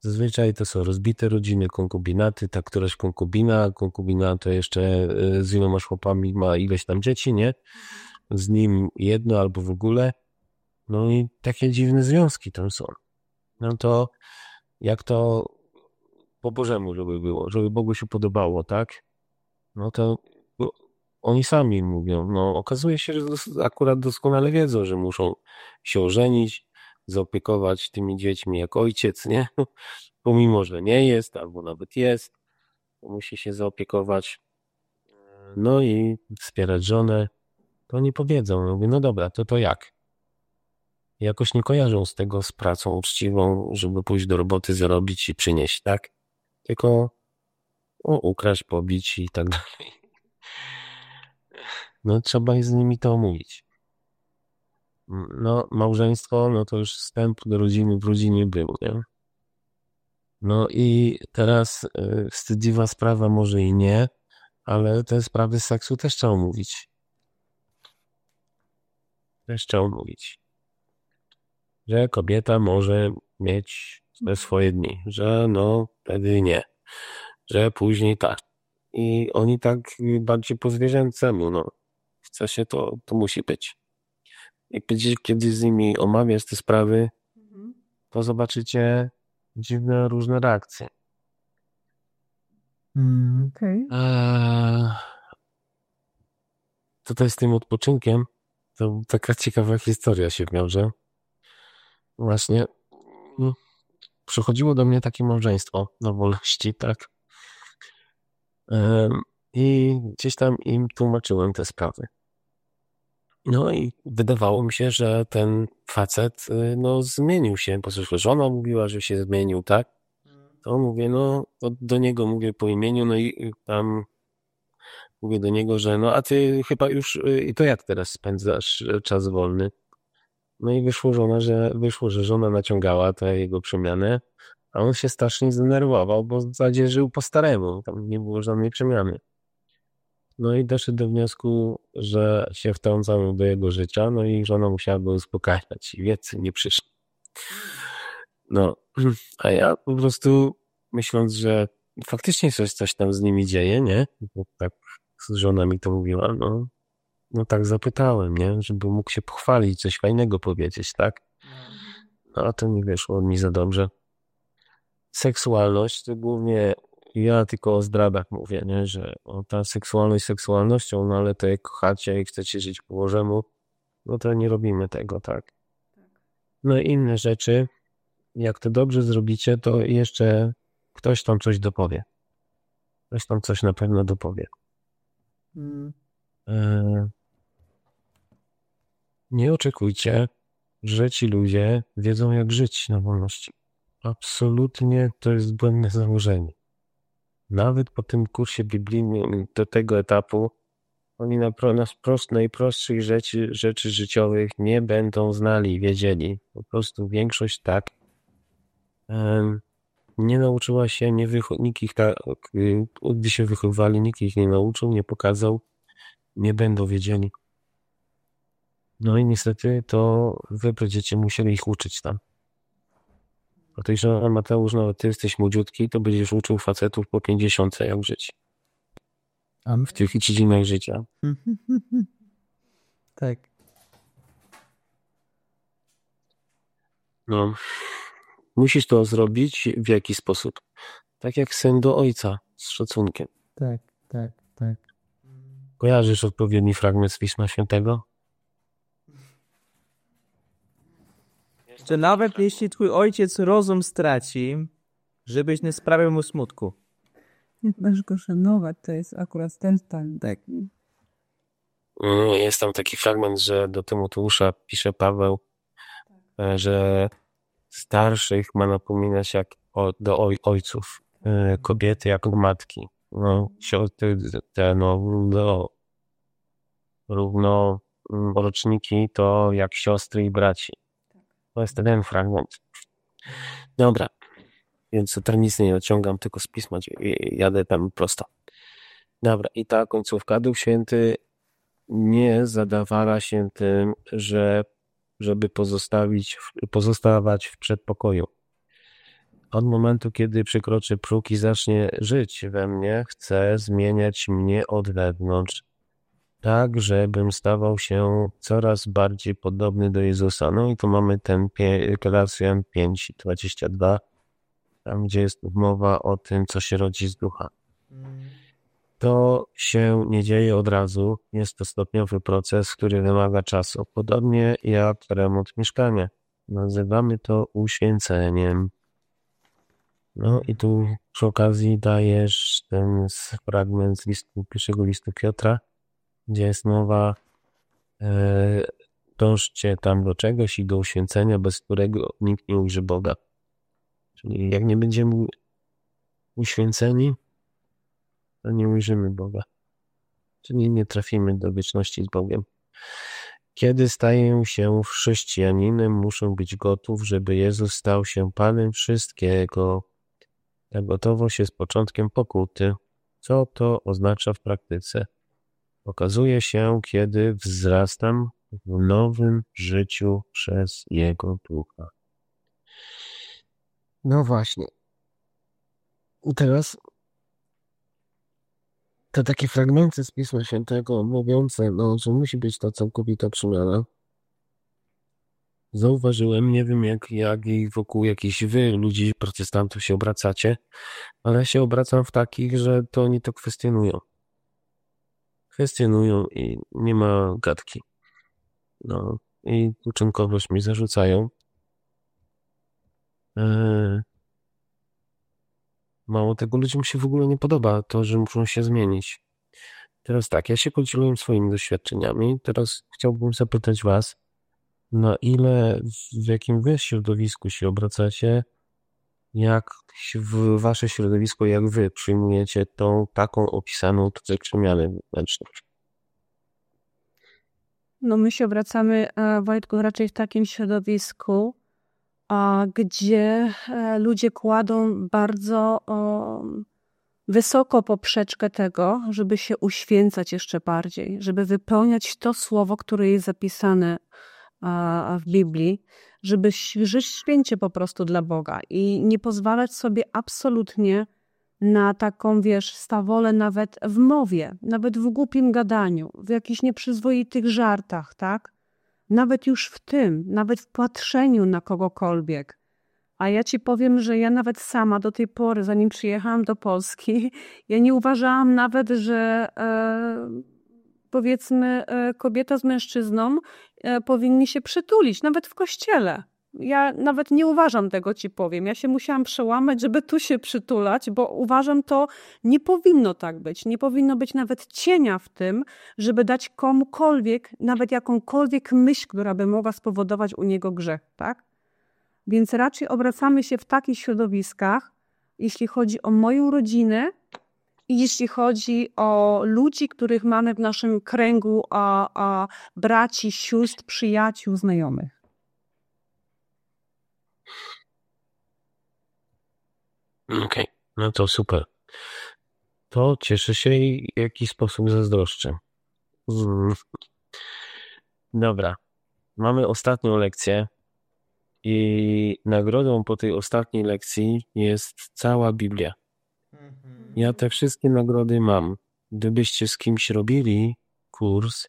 Zazwyczaj to są rozbite rodziny, konkubinaty, ta któraś konkubina, konkubina to jeszcze yy, z iloma chłopami ma ileś tam dzieci, nie? z nim jedno albo w ogóle. No i takie dziwne związki tam są. No to jak to po Bożemu, żeby było, żeby Bogu się podobało, tak? No to oni sami mówią, no okazuje się, że akurat doskonale wiedzą, że muszą się ożenić, zaopiekować tymi dziećmi jak ojciec, nie? Pomimo, że nie jest, albo nawet jest, musi się zaopiekować. No i wspierać żonę, to oni powiedzą, mówię, no dobra, to to jak? Jakoś nie kojarzą z tego z pracą uczciwą, żeby pójść do roboty, zarobić i przynieść, tak? Tylko o, ukraść, pobić i tak dalej. No trzeba z nimi to omówić. no małżeństwo, no to już wstęp do rodziny w rodzinie był, nie? No i teraz y, wstydliwa sprawa może i nie, ale te sprawy seksu też trzeba omówić. Też trzeba omówić. Że kobieta może mieć swoje dni, że no wtedy nie, że później tak. I oni tak bardziej po zwierzęcemu, no. Chce się to, to musi być. Jak będziecie kiedyś z nimi omawiać te sprawy, mhm. to zobaczycie dziwne, różne reakcje. Mm, okay. Eee, tutaj z tym odpoczynkiem to taka ciekawa historia się wiąże. Właśnie no, przychodziło do mnie takie małżeństwo na wolności, tak? I gdzieś tam im tłumaczyłem te sprawy. No i wydawało mi się, że ten facet y, no, zmienił się, bo żona mówiła, że się zmienił, tak? To mówię, no do niego mówię po imieniu, no i tam mówię do niego, że no a ty chyba już, y, i to jak teraz spędzasz czas wolny? No i wyszło żona, że wyszło, że żona naciągała tę jego przemianę, a on się strasznie zdenerwował, bo w zasadzie żył po staremu, tam nie było żadnej przemiany. No i doszedł do wniosku, że się wtrącamy do jego życia, no i żona musiała go uspokajać i wiecy nie przyszli. No, a ja po prostu myśląc, że faktycznie coś, coś tam z nimi dzieje, nie? Bo tak żona mi to mówiła, no, no tak zapytałem, nie? Żeby mógł się pochwalić, coś fajnego powiedzieć, tak? No a to nie wyszło mi za dobrze. Seksualność to głównie ja tylko o zdradach mówię, nie? że o, ta seksualność seksualnością, no ale to jak kochacie i chcecie żyć po Bożemu, no to nie robimy tego, tak. No i inne rzeczy, jak to dobrze zrobicie, to jeszcze ktoś tam coś dopowie. Ktoś tam coś na pewno dopowie. Hmm. Nie oczekujcie, że ci ludzie wiedzą, jak żyć na wolności. Absolutnie to jest błędne założenie nawet po tym kursie biblijnym do tego etapu, oni na, na prost, najprostszych rzeczy, rzeczy życiowych nie będą znali, wiedzieli. Po prostu większość tak um, nie nauczyła się, nie wycho- nikt ich tak, gdy się wychowywali, nikt ich nie nauczył, nie pokazał, nie będą wiedzieli. No i niestety to wy będziecie musieli ich uczyć tam. A to że Mateusz, no ty jesteś młodziutki, to będziesz uczył facetów po 50 jak żyć. W tych dziedzinach życia. tak. No. Musisz to zrobić w jaki sposób? Tak jak syn do ojca, z szacunkiem. Tak, tak, tak. Kojarzysz odpowiedni fragment z Pisma Świętego? Że nawet jeśli twój ojciec rozum straci, żebyś nie sprawił mu smutku. Nie masz go szanować, to jest akurat ten stan. Tak. Mm, jest tam taki fragment, że do Tymoteusza pisze Paweł, e, że starszych ma napominać jak do oj, ojców, e, kobiety jak matki. No, siostry, te, no, no, równo mm, roczniki to jak siostry i braci. To jest ten fragment. Dobra. Więc teraz nic nie odciągam, tylko z pisma jadę tam prosto. Dobra, i ta końcówka Duch Święty nie zadawala się tym, że żeby pozostawić, pozostawać w przedpokoju. Od momentu, kiedy przekroczy próg i zacznie żyć we mnie, chce zmieniać mnie od wewnątrz, tak, żebym stawał się coraz bardziej podobny do Jezusa. No i tu mamy ten Galacjan 5:22, tam gdzie jest mowa o tym, co się rodzi z ducha. To się nie dzieje od razu, jest to stopniowy proces, który wymaga czasu. Podobnie jak remont mieszkania. Nazywamy to uświęceniem. No i tu przy okazji dajesz ten fragment z listu, pierwszego listu Piotra, gdzie jest mowa e, dążcie tam do czegoś i do uświęcenia, bez którego nikt nie ujrzy Boga. Czyli jak nie będziemy uświęceni, to nie ujrzymy Boga. Czyli nie trafimy do wieczności z Bogiem. Kiedy staję się chrześcijaninem, muszę być gotów, żeby Jezus stał się Panem wszystkiego. Ta gotowość jest początkiem pokuty. Co to oznacza w praktyce? Okazuje się, kiedy wzrastam w nowym życiu przez Jego Ducha. No właśnie. Teraz te takie fragmenty z Pisma Świętego mówiące, no, że musi być to całkowita przemiana. Zauważyłem, nie wiem jak, jak i wokół jakichś wy, ludzi, protestantów się obracacie, ale się obracam w takich, że to oni to kwestionują. Kwestionują i nie ma gadki. No i uczynkowość mi zarzucają. Eee, Mało tego, ludziom się w ogóle nie podoba to, że muszą się zmienić. Teraz tak, ja się podzieliłem swoimi doświadczeniami. Teraz chciałbym zapytać Was, na ile, w jakim Wy środowisku się obracacie, jak w Wasze środowisko, jak Wy przyjmujecie tą taką opisaną tutaj przemianę wewnętrzną? No my się obracamy, e, Wojtku, raczej w takim środowisku, gdzie e, ludzie kładą bardzo wysoko poprzeczkę tego, żeby się uświęcać jeszcze bardziej, żeby wypełniać to słowo, które jest zapisane w Biblii, żeby żyć święcie po prostu dla Boga i nie pozwalać sobie absolutnie na taką, wiesz, stawolę nawet w mowie, nawet w głupim gadaniu, w jakichś nieprzyzwoitych żartach, tak? nawet już w tym, nawet w patrzeniu na kogokolwiek. A ja ci powiem, że ja nawet sama do tej pory, zanim przyjechałam do Polski, ja nie uważałam nawet, że e, powiedzmy e, kobieta z mężczyzną powinni się przytulić, nawet w kościele ja nawet nie uważam tego, ci powiem. Ja się musiałam przełamać, żeby tu się przytulać, bo uważam to, nie powinno tak być. Nie powinno być nawet cienia w tym, żeby dać komukolwiek, nawet jakąkolwiek myśl, która by mogła spowodować u niego grzech, tak? Więc raczej obracamy się w takich środowiskach, jeśli chodzi o moją rodzinę jeśli chodzi o ludzi, których mamy w naszym kręgu, a, a braci, sióstr, przyjaciół, znajomych. Okej, okay. no to super. To cieszę się i w jakiś sposób zazdroszczę. Mm. Dobra, mamy ostatnią lekcję i nagrodą po tej ostatniej lekcji jest cała Biblia. Ja te wszystkie nagrody mam. Gdybyście z kimś robili kurs,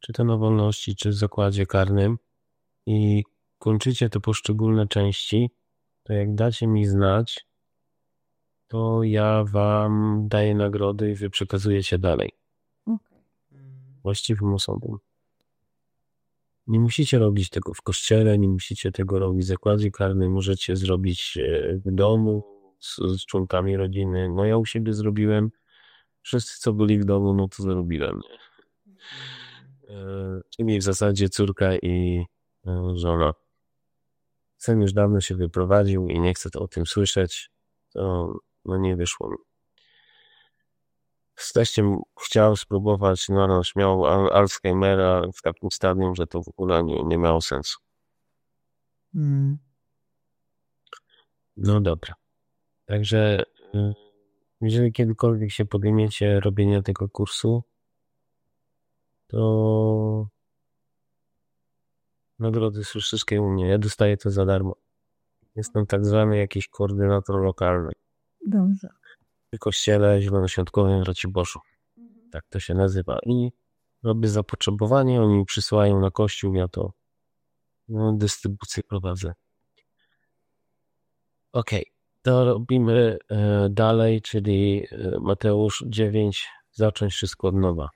czy to na wolności, czy w zakładzie karnym i kończycie te poszczególne części, to jak dacie mi znać, to ja wam daję nagrody i wy przekazujecie dalej. Właściwym osobom. Nie musicie robić tego w kościele, nie musicie tego robić w zakładzie karnym, możecie zrobić e, w domu z, z członkami rodziny. No ja u siebie zrobiłem. Wszyscy, co byli w domu, no to zrobiłem. E, czyli w zasadzie córka i e, żona. Sen już dawno się wyprowadził i nie chcę to o tym słyszeć. To no nie wyszło mi. Z teściem chciał spróbować, no ale miał Alzheimera w takim stadium, że to w ogóle nie, nie miało sensu. Mm. No dobra. Także y, jeżeli kiedykolwiek się podejmiecie robienia tego kursu, to nagrody są wszystkie u mnie. Ja dostaję to za darmo. Jestem tak zwany jakiś koordynator lokalny. Dobrze. W kościele zielonoświątkowym w Raciborzu. Mhm. Tak to się nazywa. I robię zapotrzebowanie, oni mi przysyłają na kościół, ja to no, dystrybucję prowadzę. Okej, okay. To robimy e, dalej, czyli e, Mateusz 9, zacząć wszystko od nowa.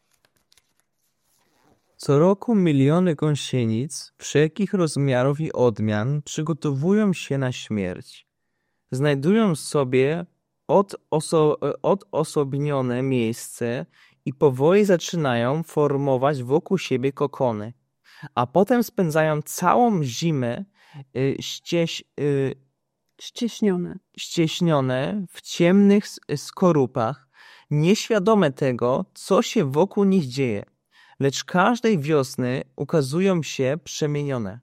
Co roku miliony gąsienic wszelkich rozmiarów i odmian przygotowują się na śmierć. Znajdują sobie odoso odosobnione miejsce i powoli zaczynają formować wokół siebie kokony, a potem spędzają całą zimę ścieś, ścieśnione. ścieśnione w ciemnych skorupach, nieświadome tego, co się wokół nich dzieje. lecz każdej wiosny ukazują się przemienione.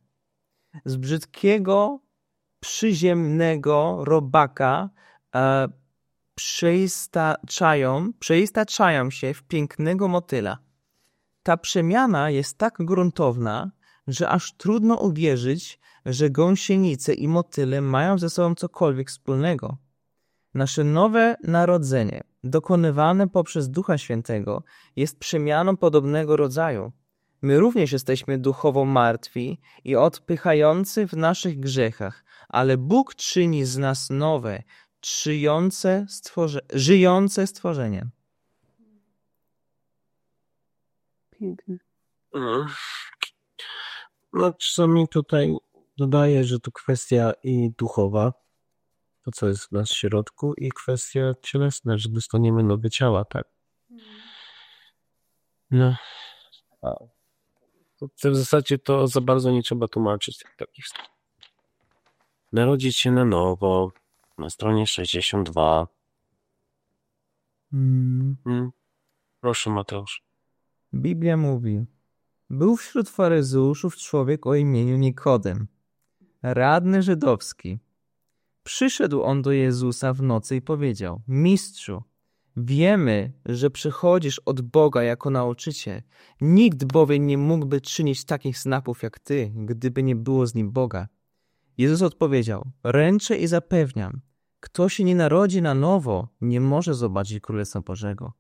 Z brzydkiego, przyziemnego robaka e, przeistaczają, przeistaczają się w pięknego motyla. Ta przemiana jest tak gruntowna, że aż trudno uwierzyć, że gąsienice i motyle mają ze sobą cokolwiek wspólnego. Nasze nowe narodzenie, dokonywane poprzez Ducha Świętego, jest przemianą podobnego rodzaju. My również jesteśmy duchowo martwi i odpychający w naszych grzechach, ale Bóg czyni z nas nowe, czyjące stworze żyjące stworzenie. Piękne. No, czasami tutaj dodaję, że to kwestia i duchowa, to co jest w nas w środku, i kwestia cielesna, że dostaniemy nowe ciała, tak? No. A. To w zasadzie to za bardzo nie trzeba tłumaczyć takich Narodzić się na nowo, na stronie 62. Mm. Hmm. Proszę, Mateusz. Biblia mówi: Był wśród faryzeuszów człowiek o imieniu Nikodem, radny żydowski. Przyszedł on do Jezusa w nocy i powiedział: Mistrzu, wiemy, że przychodzisz od Boga jako nauczyciel. Nikt bowiem nie mógłby czynić takich znapów jak ty, gdyby nie było z nim Boga. Jezus odpowiedział: Ręczę i zapewniam, kto się nie narodzi na nowo, nie może zobaczyć Królestwa Bożego.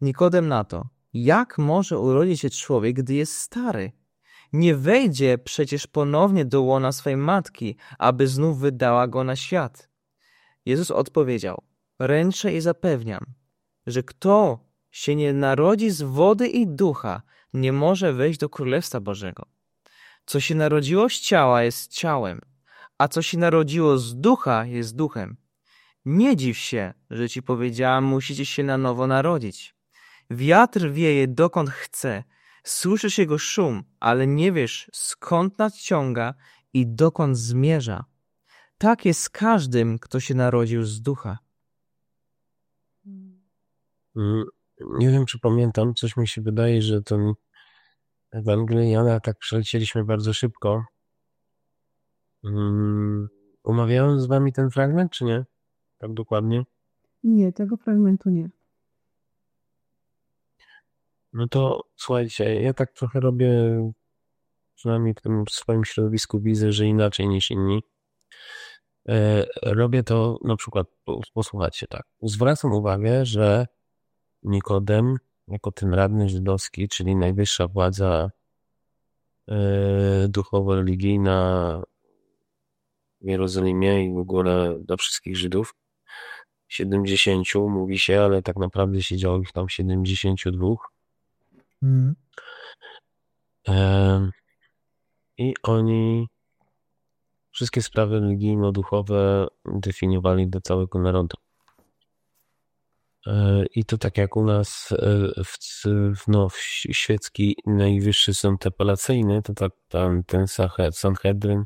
Nikodem na to: Jak może urodzić się człowiek, gdy jest stary? Nie wejdzie przecież ponownie do łona swej matki, aby znów wydała go na świat. Jezus odpowiedział: Ręczę i zapewniam, że kto się nie narodzi z wody i ducha, nie może wejść do Królestwa Bożego. Co się narodziło z ciała jest ciałem, a co się narodziło z ducha jest duchem. Nie dziw się, że ci powiedziałam, musicie się na nowo narodzić. Wiatr wieje dokąd chce, słyszysz jego szum, ale nie wiesz skąd nadciąga i dokąd zmierza. Tak jest z każdym, kto się narodził z ducha. Mm, nie wiem, czy pamiętam, coś mi się wydaje, że ten Ewangelię Jana tak przelecieliśmy bardzo szybko. Um, umawiałem z wami ten fragment, czy nie? Tak dokładnie? Nie, tego fragmentu nie. No to słuchajcie, ja tak trochę robię, przynajmniej w tym swoim środowisku widzę, że inaczej niż inni. E, robię to na przykład, posłuchajcie tak. Zwracam uwagę, że Nikodem, jako ten radny żydowski, czyli najwyższa władza e, duchowo-religijna w Jerozolimie i w ogóle dla wszystkich Żydów, 70 mówi się, ale tak naprawdę siedziało ich tam 72. Mm. I oni wszystkie sprawy religijno-duchowe definiowali do całego narodu. E, I to tak jak u nas e, w, w, no, w świecki najwyższy sąd apelacyjny, to tak tam ten Sanhedryn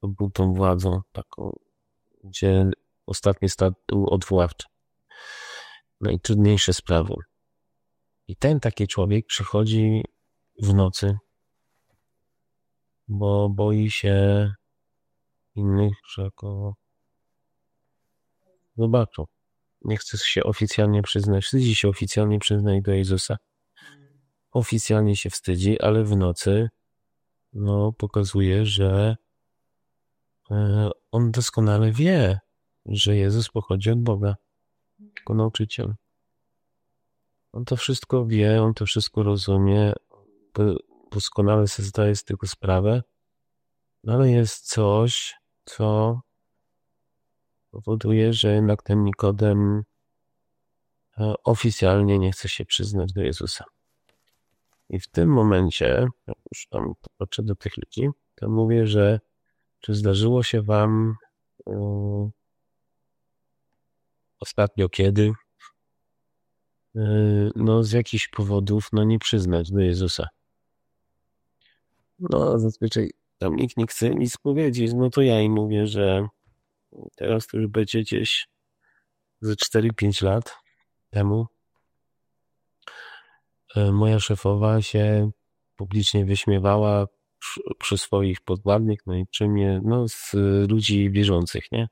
to był tą władzą taką, gdzie ostatni statuł odwoławczy. Najtrudniejsze sprawy. I ten taki człowiek przychodzi w nocy, bo boi się innych, że go zobaczą. Nie chce się oficjalnie przyznać, wstydzi się oficjalnie przyznać do Jezusa. Oficjalnie się wstydzi, ale w nocy no, pokazuje, że e, on doskonale wie, że Jezus pochodzi od Boga, jako nauczyciel. On to wszystko wie, on to wszystko rozumie, doskonale sobie zdaje z tego sprawę, no ale jest coś, co powoduje, że jednak ten Nikodem e, oficjalnie nie chce się przyznać do Jezusa. I w tym momencie, jak już tam patrzę do tych ludzi, to mówię, że czy zdarzyło się wam um, ostatnio kiedy no z jakichś powodów, no nie przyznać do Jezusa. No zazwyczaj tam nikt nie chce nic powiedzieć, no to ja im mówię, że teraz to już będzie gdzieś ze 4-5 lat temu. e, moja szefowa się publicznie wyśmiewała przy, przy swoich podwładnych, no i czym no z ludzi wierzących, nie?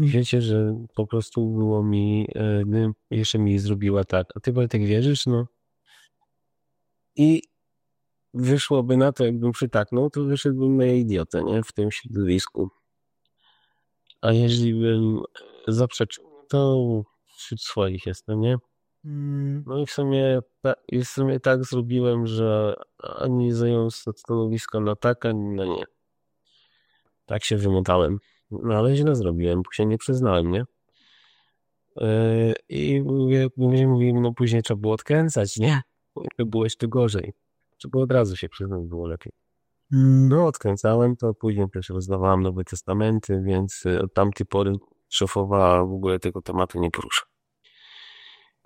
Wiecie, że po prostu było mi, e, jeszcze mi zrobiła tak, a ty Wojtek wierzysz? No. I wyszłoby na to, jakbym przytaknął, to wyszedłbym na idiotę, nie? W tym środowisku. A jeżeli bym zaprzeczył, to wśród swoich jestem, nie? Mm. No i w sumie, i w sumie tak zrobiłem, że ani zająłem stanowisko na tak, ani na nie. Tak się wymotałem. No ale źle zrobiłem, bo się nie przyznałem, nie? Yy, I mówię, mówię, no później trzeba było odkręcać, nie? Było jeszcze gorzej. Trzeba od razu się przyznać, było lepiej. Mm. No, odkręcałem to, później też rozdawałem Nowe Testamenty, więc y, od tamtej pory szefowa w ogóle tego tematu nie porusza.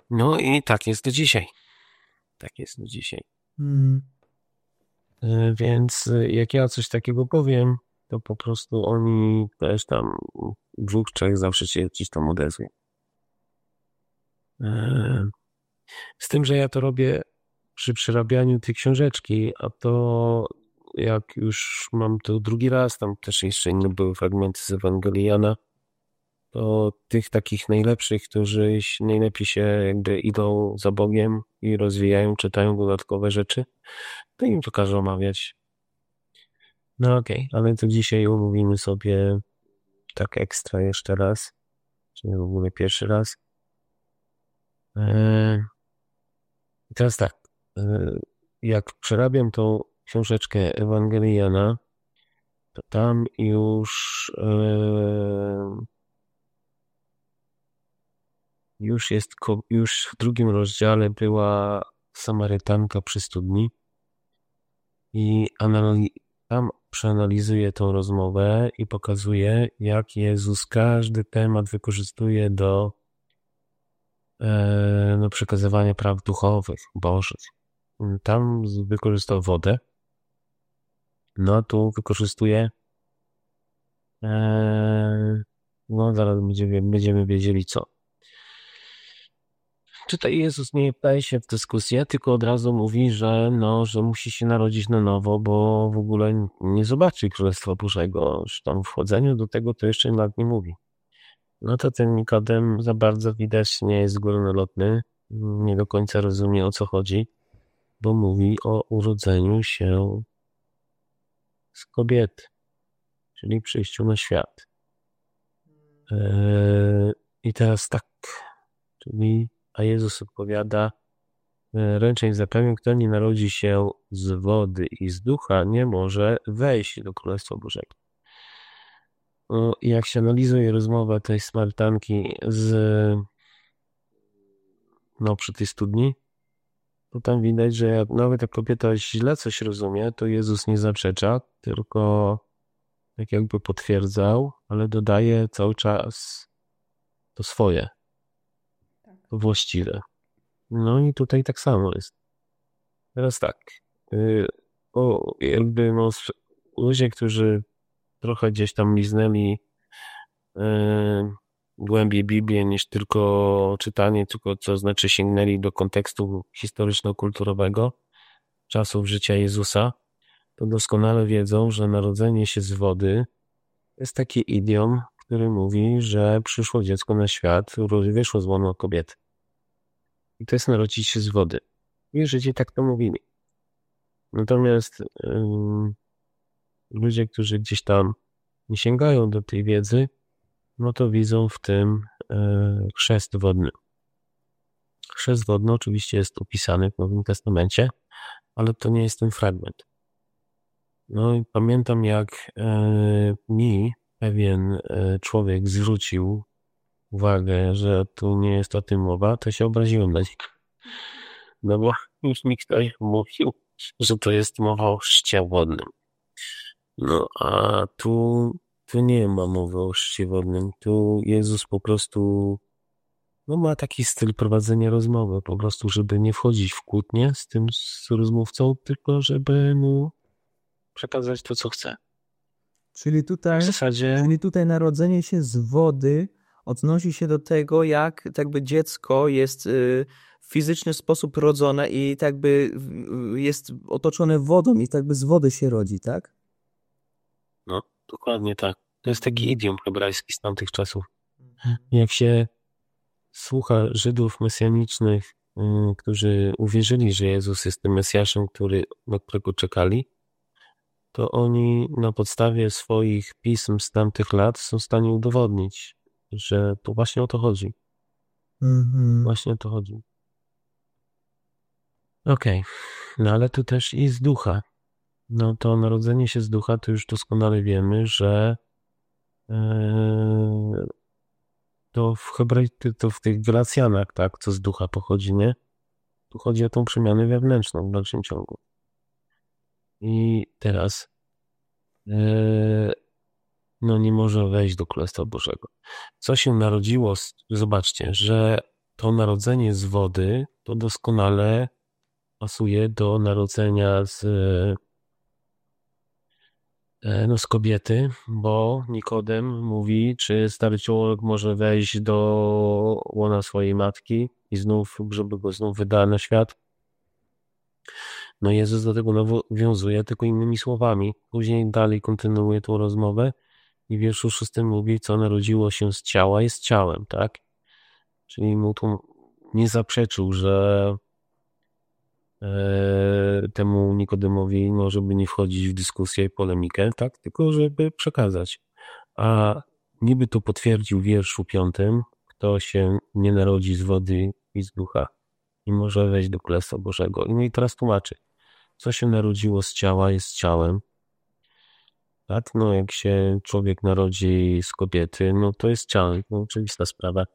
No i tak jest do dzisiaj. Tak jest do dzisiaj. Mm. Y, więc y, jak ja coś takiego powiem, to po prostu oni też tam dwóch, trzech zawsze się gdzieś tam odezwie. Z tym, że ja to robię przy przerabianiu tej książeczki, a to jak już mam to drugi raz, tam też jeszcze inne były fragmenty z Ewangeliana, to tych takich najlepszych, którzy najlepiej się jakby idą za Bogiem i rozwijają, czytają dodatkowe rzeczy, to im to każę omawiać. No okej, okay, ale to dzisiaj omówimy sobie tak ekstra jeszcze raz, czyli w ogóle pierwszy raz. Eee, teraz tak, eee, jak przerabiam tą książeczkę Ewangeliana, to tam już eee, już jest, już w drugim rozdziale była Samarytanka przy studni i tam przeanalizuje tą rozmowę i pokazuje, jak Jezus każdy temat wykorzystuje do e, no, przekazywania praw duchowych, bożych. Tam wykorzystał wodę, no tu wykorzystuje e, no zaraz będziemy, będziemy wiedzieli co. Tutaj Jezus nie wdaje się w dyskusję, tylko od razu mówi, że, no, że musi się narodzić na nowo, bo w ogóle nie zobaczy Królestwa Bożego. Już tam wchodzeniu do tego to jeszcze nawet nie mówi. No to ten Nikodem za bardzo widać nie jest górnolotny, nie do końca rozumie o co chodzi, bo mówi o urodzeniu się z kobiety, czyli przyjściu na świat. Eee, I teraz tak, czyli a Jezus odpowiada, e, ręczeń zapewnił, kto nie narodzi się z wody i z ducha, nie może wejść do Królestwa Bożego. Jak się analizuje rozmowę tej Smartanki z no, przy tej studni, to tam widać, że jak nawet ta kobieta źle coś rozumie, to Jezus nie zaprzecza, tylko tak jakby potwierdzał, ale dodaje cały czas to swoje właściwe. No i tutaj tak samo jest. Teraz tak. Yy, o, jakby no, ludzie, którzy trochę gdzieś tam liznęli yy, głębiej Biblię niż tylko czytanie, tylko co znaczy sięgnęli do kontekstu historyczno-kulturowego czasów życia Jezusa, to doskonale wiedzą, że narodzenie się z wody jest taki idiom, który mówi, że przyszło dziecko na świat, wyszło z łono kobiety. I to jest narodzić się z wody. I Żydzi tak to mówili. Natomiast ludzie, którzy gdzieś tam nie sięgają do tej wiedzy, no to widzą w tym yy, chrzest wodny. Chrzest wodny oczywiście jest opisany w Nowym Testamencie, ale to nie jest ten fragment. No i pamiętam, jak yy, mi pewien człowiek zwrócił uwagę, że tu nie jest o tym mowa, to się obraziłem na niego. No bo już mi ktoś mówił, że to jest mowa o szcie wodnym. No a tu, tu nie ma mowy o szcie wodnym. Tu Jezus po prostu no ma taki styl prowadzenia rozmowy, po prostu, żeby nie wchodzić w kłótnię z tym z rozmówcą, tylko żeby mu przekazać to, co chce. Czyli tutaj, w zasadzie... czyli tutaj narodzenie się z wody odnosi się do tego, jak jakby dziecko jest y, fizyczny sposób rodzone i tak by jest otoczone wodą i tak by z wody się rodzi, tak? No, dokładnie tak. To jest taki idiom hebrajski z tamtych czasów. Jak się słucha Żydów mesjanicznych, y, którzy uwierzyli, że Jezus jest tym Mesjaszem, który, na którego czekali, to oni na podstawie swoich pism z tamtych lat są w stanie udowodnić, że to właśnie o to chodzi. Mhm. Właśnie o to chodzi. Okej, okay. no ale tu też i z ducha. No to narodzenie się z ducha, to już doskonale wiemy, że yy, to w Hebraj, to w tych Galacjanach, tak, co z ducha pochodzi, nie? Tu chodzi o tą przemianę wewnętrzną w dalszym ciągu. I teraz yy, no nie może wejść do Królestwa Bożego. Co się narodziło, zobaczcie, że to narodzenie z wody to doskonale pasuje do narodzenia z, e, no, z kobiety, bo Nikodem mówi, czy stary człowiek może wejść do łona swojej matki i znów, żeby go znów wydała na świat. No Jezus do tego nawiązuje tylko innymi słowami. Później dalej kontynuuje tą rozmowę i w wierszu szóstym mówi, co narodziło się z ciała jest ciałem, tak? Czyli mu tu nie zaprzeczył, że e, temu Nikodemowi, no, żeby nie wchodzić w dyskusję i polemikę, tak? Tylko żeby przekazać. A niby to potwierdził w wierszu piątym, kto się nie narodzi z wody i z ducha i może wejść do Królestwa Bożego. No i teraz tłumaczy. Co się narodziło z ciała jest ciałem, tak? No jak się człowiek narodzi z kobiety, no to jest ciało, no oczywista sprawa.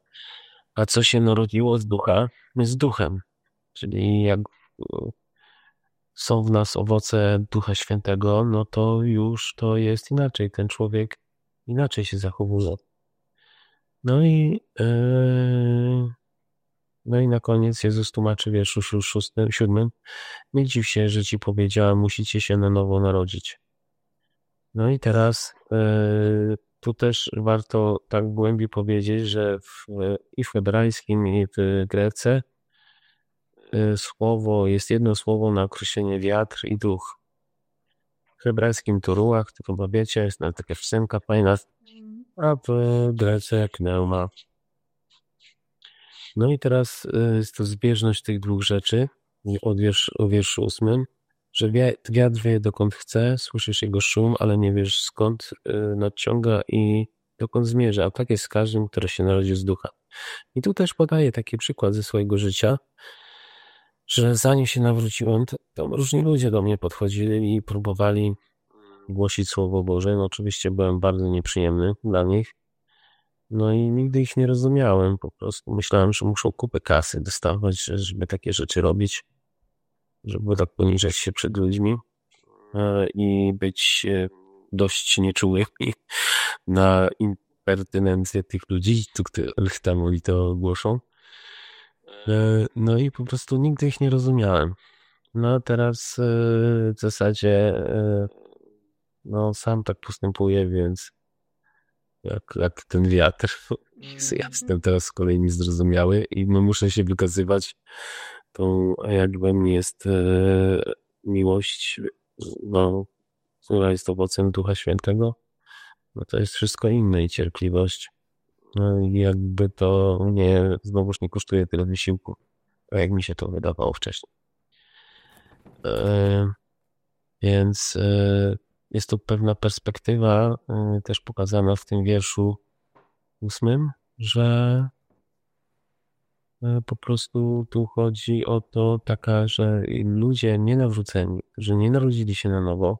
A co się narodziło z ducha, z duchem. Czyli jak są w nas owoce Ducha Świętego, no to już to jest inaczej. Ten człowiek inaczej się zachowuje. No i yy, no i na koniec Jezus tłumaczy w wierszu siódmym Nie dziw się, że ci powiedziałem, musicie się na nowo narodzić. No i teraz yy, tu też warto tak głębiej powiedzieć, że w, i w hebrajskim, i w grece yy, słowo, jest jedno słowo na określenie wiatr i duch. W hebrajskim to ruach, to chyba wiecie, jest na taka piosenka fajna, a w grece pneuma. No i teraz yy, jest to zbieżność tych dwóch rzeczy, o wierszu ósmym że wiatr wieje dokąd chce, słyszysz jego szum, ale nie wiesz skąd y, nadciąga i dokąd zmierza. A tak jest z każdym, który się narodził z ducha. I tu też podaję taki przykład ze swojego życia, że zanim się nawróciłem, to, to różni ludzie do mnie podchodzili i próbowali głosić Słowo Boże. No oczywiście byłem bardzo nieprzyjemny dla nich. No i nigdy ich nie rozumiałem. Po prostu myślałem, że muszą kupę kasy dostawać, żeby takie rzeczy robić żeby tak poniżać się przed ludźmi e, i być e, dość nieczułymi na impertynencję tych ludzi, których tam oni to głoszą. E, no i po prostu nigdy ich nie rozumiałem. No teraz w zasadzie no sam tak postępuję, więc jak, jak ten wiatr. Ja jestem teraz z kolei niezrozumiały i no muszę się wykazywać tą jakby jest e, miłość, no, która jest owocem Ducha Świętego, no to jest wszystko inne i cierpliwość. No i jakby to nie, znowuż nie kosztuje tyle wysiłku, jak mi się to wydawało wcześniej. E, więc e, jest to pewna perspektywa e, też pokazana w tym wierszu ósmym, że po prostu tu chodzi o to taka, że ludzie nienawróceni, którzy nie narodzili się na nowo,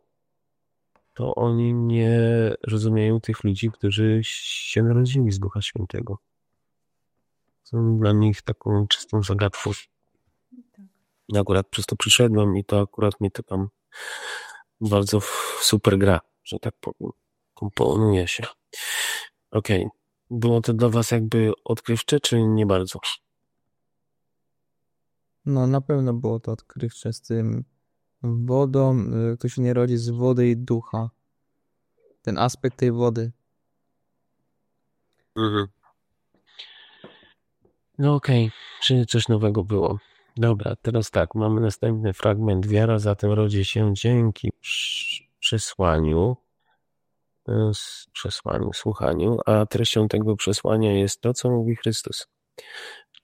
to oni nie rozumieją tych ludzi, którzy się narodzili z Ducha Świętego. Są dla nich taką czystą zagadką. Tak. Akurat przez to przyszedłem i to akurat mi to tam bardzo super gra, że tak powiem. Komponuje się. Okej. Okay. Było to dla was jakby odkrywcze, czy nie bardzo? No na pewno było to odkrywcze z tym wodą, y, to się nie rodzi z wody i ducha. Ten aspekt tej wody. Mhm. No okej. Okay. Czy coś nowego było? Dobra, teraz tak, mamy następny fragment. Wiara zatem rodzi się dzięki przesłaniu, e, przesłaniu, słuchaniu, a treścią tego przesłania jest to, co mówi Chrystus.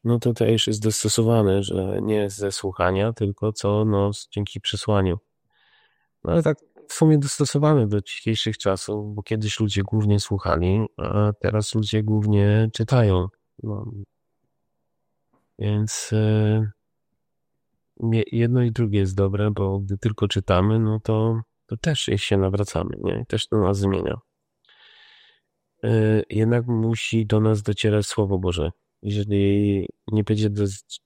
No tutaj już jest dostosowane, że nie ze słuchania, tylko co no, dzięki przesłaniu. No ale tak w sumie dostosowane do dzisiejszych czasów, bo kiedyś ludzie głównie słuchali, a teraz ludzie głównie czytają. No. Więc e, jedno i drugie jest dobre, bo gdy tylko czytamy, no to, to też się nawracamy, nie? też to nas zmienia. E, jednak musi do nas docierać Słowo Boże. Jeżeli nie będzie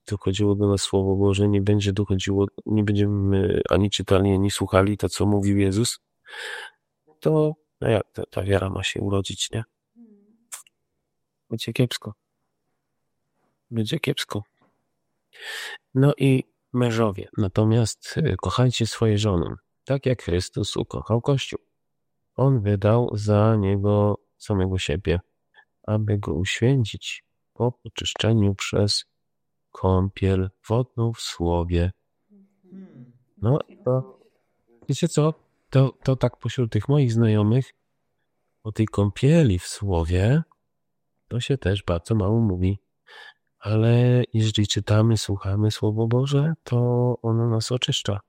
dochodziło do nas Słowo Boże, nie będzie dochodziło, nie będziemy ani czytali, ani słuchali to, co mówił Jezus, to no jak ta, ta wiara ma się urodzić, nie? Będzie kiepsko. Będzie kiepsko. No i mężowie, natomiast y, kochajcie swoje żony, tak jak Chrystus ukochał Kościół. On wydał za niego samego siebie, aby go uświęcić po oczyszczeniu przez kąpiel wodną w słowie. No i to, wiecie co, to, to tak pośród tych moich znajomych o tej kąpieli w słowie to się też bardzo mało mówi. Ale jeżeli czytamy, słuchamy Słowo Boże, to ono nas oczyszcza.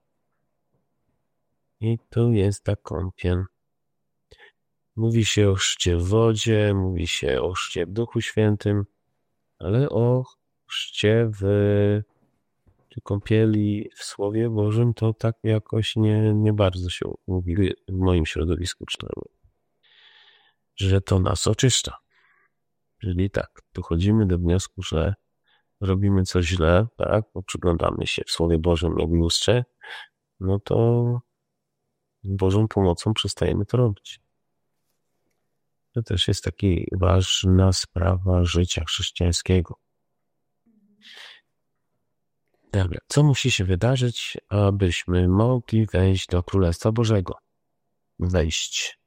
I tu jest ta kąpiel. Mówi się o chrzcie w wodzie, mówi się o chrzcie w Duchu Świętym, ale o chrzcie w kąpieli w Słowie Bożym to tak jakoś nie, nie bardzo się mówi w moim środowisku przynajmniej, że to nas oczyszcza. Czyli tak, dochodzimy do wniosku, że robimy coś źle, tak, bo przyglądamy się w Słowie Bożym jak lustrze, no to Bożą pomocą przestajemy to robić. To też jest taka ważna sprawa życia chrześcijańskiego. Dobra, co musi się wydarzyć, abyśmy mogli wejść do Królestwa Bożego? Wejść.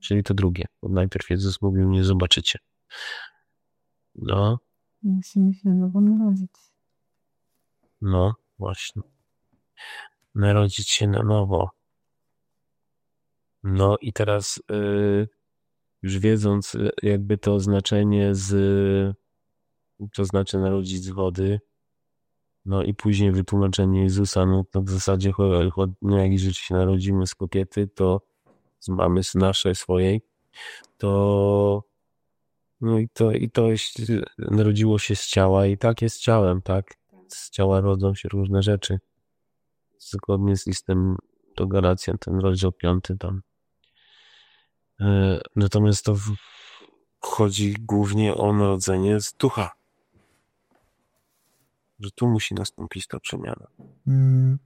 Czyli to drugie. Bo najpierw Jezus mówił, nie zobaczycie. No. Musimy się nowo narodzić. No, właśnie. Narodzić się na nowo. No i teraz yy, już wiedząc y, jakby to znaczenie z to znaczy narodzić z wody, no i później wytłumaczenie Jezusa, no to w zasadzie no jak się narodzimy z kobiety, to z mamy z naszej swojej, to no i to, i to jest, narodziło się z ciała i tak jest ciałem, tak? Z ciała rodzą się różne rzeczy. Zgodnie z listem do Galacjan, ten rozdział piąty tam. E, natomiast to chodzi głównie o narodzenie z ducha. Że tu musi nastąpić ta przemiana. Mm.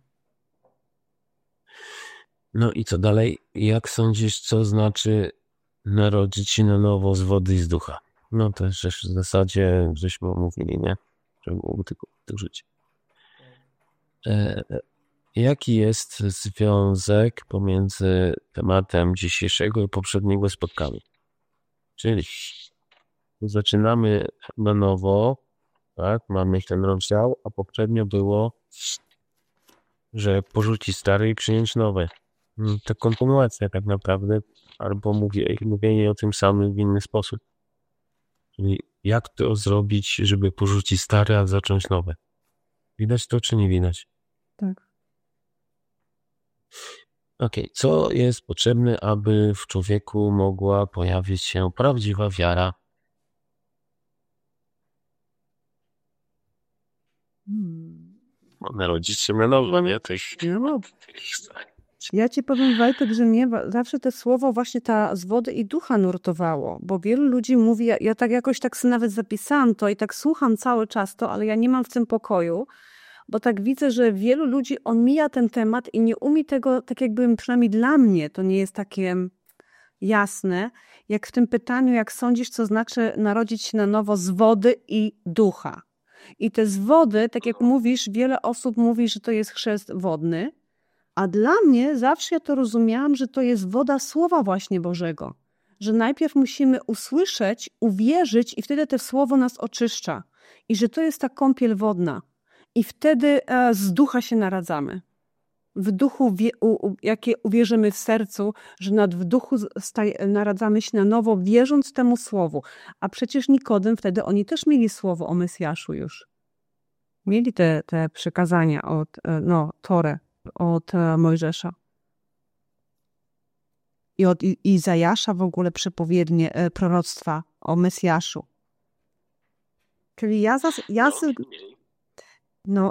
No i co dalej? Jak sądzisz, co znaczy narodzić się na nowo z wody i z ducha? No to też w zasadzie żeśmy omówili, nie? Żeby było tylko powtórzyć. E, jaki jest związek pomiędzy tematem dzisiejszego i poprzedniego spotkania? Czyli zaczynamy na nowo, tak? Mamy ten rozdział, a poprzednio było, że porzucić stary i przyjąć nowe. Mm, to kontynuacja tak naprawdę, albo mówię, mówienie o tym samym w inny sposób. Czyli jak to zrobić, żeby porzucić stare, a zacząć nowe? Widać to, czy nie widać? Tak. Okej, okay. co jest potrzebne, aby w człowieku mogła pojawić się prawdziwa wiara? Hmm. Narodzić się na nowo, nie? Tych, nie ma. Ja ci powiem, Wojtek, że mnie zawsze te słowo właśnie ta z wody i ducha nurtowało, bo wielu ludzi mówi, ja, ja tak jakoś tak sobie nawet zapisałam to i tak słucham cały czas to, ale ja nie mam w tym pokoju, bo tak widzę, że wielu ludzi omija ten temat i nie umie tego, tak jakby przynajmniej dla mnie to nie jest takie jasne, jak w tym pytaniu, jak sądzisz, co znaczy narodzić się na nowo z wody i ducha. I te z wody, tak jak mówisz, wiele osób mówi, że to jest chrzest wodny, a dla mnie zawsze ja to rozumiałam, że to jest woda Słowa właśnie Bożego. że najpierw musimy usłyszeć, uwierzyć i wtedy to słowo nas oczyszcza. I że to jest ta kąpiel wodna. I wtedy e, z ducha się naradzamy. W duchu, jakie uwierzymy w sercu, że nad w duchu naradzamy się na nowo, wierząc temu słowu. A przecież Nikodem wtedy oni też mieli słowo o Mesjaszu już. Mieli te, te przekazania od, e, no, Torę, od e, Mojżesza i od Izajasza w ogóle przepowiednie, proroctwa o Mesjaszu. Czyli ja, zas, ja, no,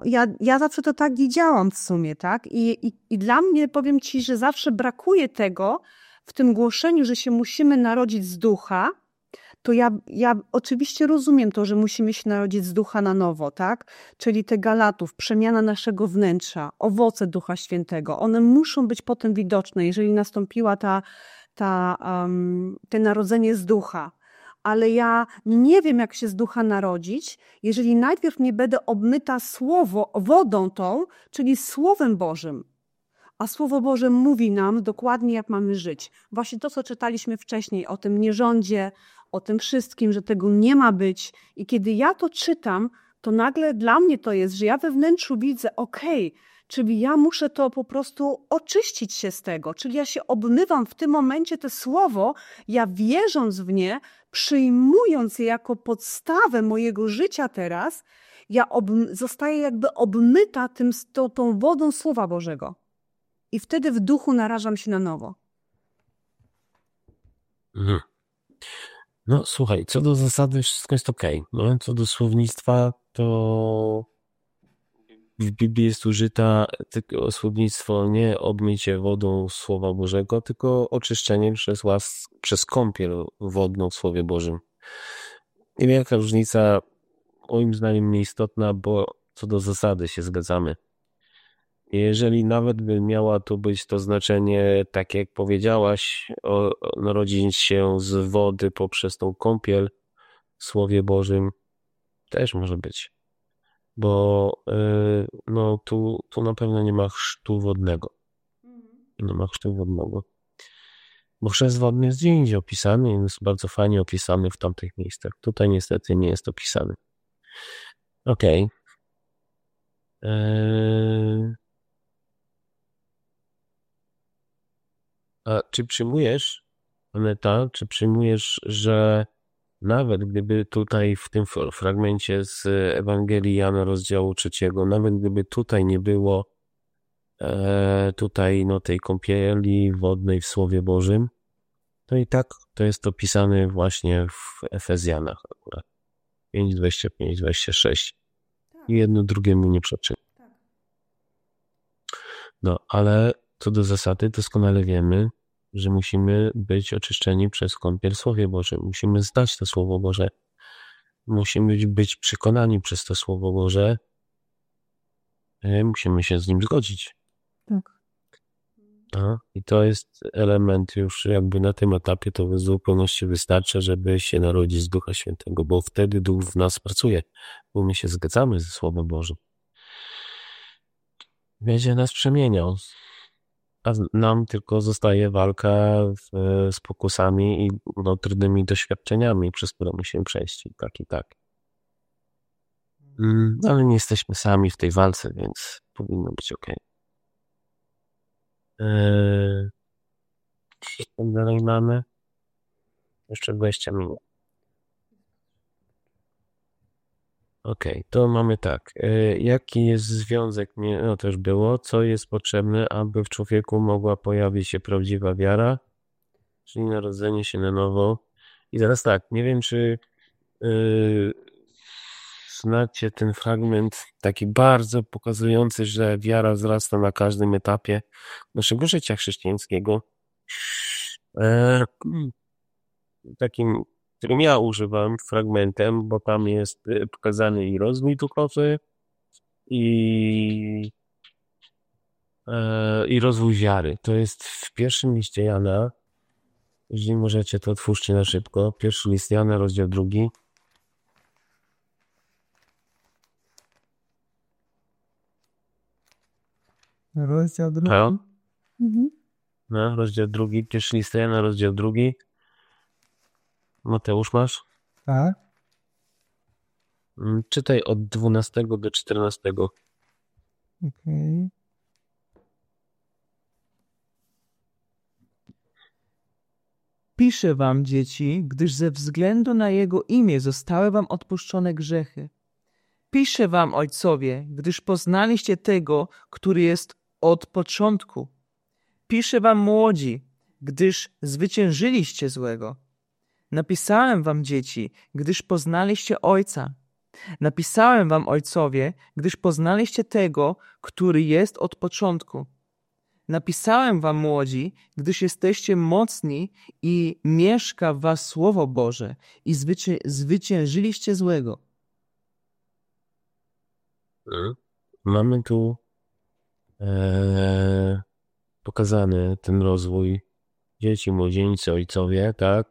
ja, ja zawsze to tak widziałam w sumie, tak? I, i, I dla mnie, powiem ci, że zawsze brakuje tego w tym głoszeniu, że się musimy narodzić z ducha, to ja, ja oczywiście rozumiem to, że musimy się narodzić z ducha na nowo, tak? Czyli te galatów, przemiana naszego wnętrza, owoce Ducha Świętego, one muszą być potem widoczne, jeżeli nastąpiła ta, ta, um, te narodzenie z ducha. Ale ja nie wiem, jak się z ducha narodzić, jeżeli najpierw nie będę obmyta słowo, wodą tą, czyli Słowem Bożym. A Słowo Boże mówi nam dokładnie, jak mamy żyć. Właśnie to, co czytaliśmy wcześniej o tym nierządzie, o tym wszystkim, że tego nie ma być. I kiedy ja to czytam, to nagle dla mnie to jest, że ja we wnętrzu widzę, okej, okay, czyli ja muszę to po prostu oczyścić się z tego, czyli ja się obmywam w tym momencie to słowo, ja wierząc w nie, przyjmując je jako podstawę mojego życia teraz, ja zostaję jakby obmyta tym, tą, tą wodą Słowa Bożego. I wtedy w duchu narażam się na nowo. Mhm. No słuchaj, co do zasady wszystko jest ok. No, co do słownictwa, to w Biblii jest użyta tylko słownictwo nie obmycie wodą Słowa Bożego, tylko oczyszczenie przez, łas, przez kąpiel wodną w Słowie Bożym. I wielka różnica, moim zdaniem nieistotna, bo co do zasady się zgadzamy. Jeżeli nawet by miała tu być to znaczenie, tak jak powiedziałaś, o, narodzić się z wody poprzez tą kąpiel w Słowie Bożym, też może być. Bo yy, no, tu, tu na pewno nie ma chrztu wodnego. Nie ma chrztu wodnego. Bo chrzest wodny jest gdzie indziej opisany, jest bardzo fajnie opisany w tamtych miejscach. Tutaj niestety nie jest opisany. Okej. Okay. Yy... A czy przyjmujesz, Aneta, czy przyjmujesz, że nawet gdyby tutaj w tym fragmencie z Ewangelii Jana rozdziału trzeciego, nawet gdyby tutaj nie było e, tutaj no, tej kąpieli wodnej w Słowie Bożym, to i tak to jest opisane właśnie w Efezjanach akurat. 5, 25, 26. I jedno drugiemu nie przeczy. Tak. No, ale co do zasady, doskonale wiemy, że musimy być oczyszczeni przez kąpiel Słowie Boże. Musimy zdać to Słowo Boże. Musimy być przekonani przez to Słowo Boże. E, musimy się z nim zgodzić. Tak. A, I to jest element już jakby na tym etapie to w zupełności wystarczy, żeby się narodzić z Ducha Świętego, bo wtedy Duch w nas pracuje, bo my się zgadzamy ze Słowem Bożym. Będzie nas przemieniał a nam tylko zostaje walka z, pokusami i no, trudnymi doświadczeniami, przez które musimy przejść i tak i tak. Mm, ale nie jesteśmy sami w tej walce, więc powinno być ok. Eee, co dalej mamy? Jeszcze 20 minut. Okej, okay, to mamy tak. E, jaki jest związek, nie, no już było, co jest potrzebne, aby w człowieku mogła pojawić się prawdziwa wiara, czyli narodzenie się na nowo. I teraz tak, nie wiem, czy yy, znacie ten fragment taki bardzo pokazujący, że wiara wzrasta na każdym etapie naszego życia chrześcijańskiego. E, takim którym ja używam fragmentem, bo tam jest y, pokazany i rozwój duchowy, i, e, i rozwój wiary. To jest w pierwszym liście Jana. Jeżeli możecie, to otwórzcie na szybko. Pierwszy list Jana, rozdział drugi. Rozdział drugi. Mhm. No, rozdział drugi, pierwszy list Jana, rozdział drugi. Mateusz masz? Tak. Mm, czytaj od 12 do 14. Okej. Okay. Piszę wam, dzieci, gdyż ze względu na Jego imię zostały wam odpuszczone grzechy. Piszę wam, ojcowie, gdyż poznaliście tego, który jest od początku. Piszę wam, młodzi, gdyż zwyciężyliście złego. Napisałem wam, dzieci, gdyż poznaliście Ojca. Napisałem wam, ojcowie, gdyż poznaliście tego, który jest od początku. Napisałem wam, młodzi, gdyż jesteście mocni i mieszka w was Słowo Boże i zwycię zwyciężyliście złego. Mhm. Mamy tu e, pokazany ten rozwój dzieci, młodzieńcy, ojcowie, tak?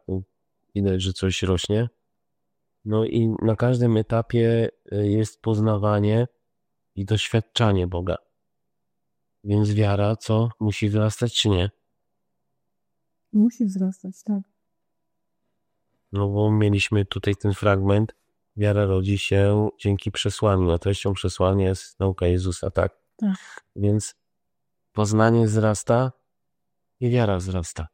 Widać, że coś rośnie. No i na każdym etapie e, jest poznawanie i doświadczanie Boga. Więc wiara, co? Musi wzrastać, czy nie? Musi wzrastać, tak. No bo mieliśmy tutaj ten fragment. Wiara rodzi się dzięki przesłaniu, a treścią przesłania jest nauka Jezusa, tak? Tak. Więc poznanie wzrasta i wiara wzrasta.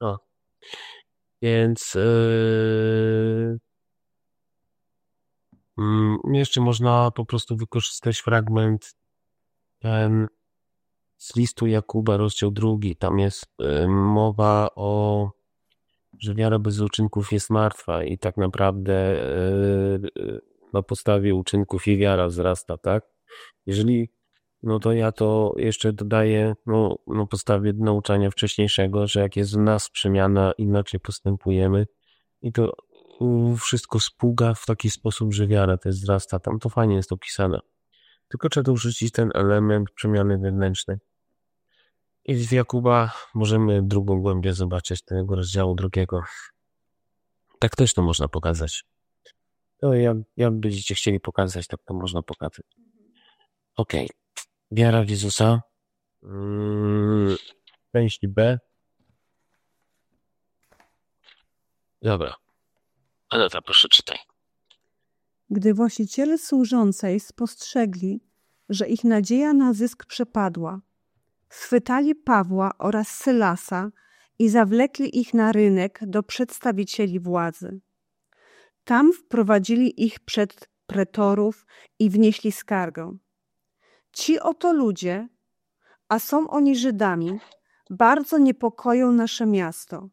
No. Więc yy, Mm, jeszcze można po prostu wykorzystać fragment ten z listu Jakuba, rozdział drugi. Tam jest y, mowa o, że wiara bez uczynków jest martwa i tak naprawdę y, y, na podstawie uczynków i wiara wzrasta, tak? Jeżeli, no to ja to jeszcze dodaję, no, na podstawie nauczania wcześniejszego, że jak jest w nas przemiana, inaczej postępujemy i to wszystko spługa w taki sposób, że wiara też wzrasta. Tam to fajnie jest opisane. Tylko trzeba dorzucić ten element przemiany wewnętrznej. I z Jakuba możemy drugą głębię zobaczyć tego rozdziału drugiego. Tak też to można pokazać. To jak, jak będziecie chcieli pokazać, tak to można pokazać. Okej. Okay. Wiara w Jezusa. Część B. Dobra. Aneta, proszę czytaj. Gdy właściciele służącej spostrzegli, że ich nadzieja na zysk przepadła, schwytali Pawła oraz Sylasa i zawlekli ich na rynek do przedstawicieli władzy. Tam wprowadzili ich przed pretorów i wnieśli skargę. Ci oto ludzie, a są oni Żydami, bardzo niepokoją nasze miasto.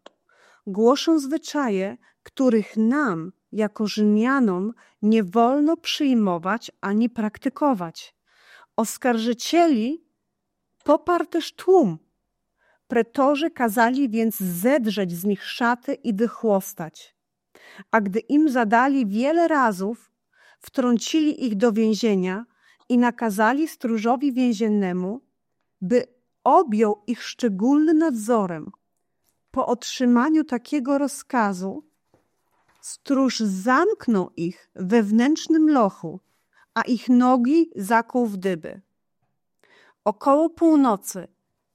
Głoszą zwyczaje, których nam, jako Rzymianom, nie wolno przyjmować ani praktykować. Oskarżycieli poparł też tłum. Pretorzy kazali więc zedrzeć z nich szaty i wychłostać. A gdy im zadali wiele razów, wtrącili ich do więzienia i nakazali stróżowi więziennemu, by objął ich szczególnym nadzorem. Po otrzymaniu takiego rozkazu Stróż zamknął ich w wewnętrznym lochu, a ich nogi zakuł w dyby. Około północy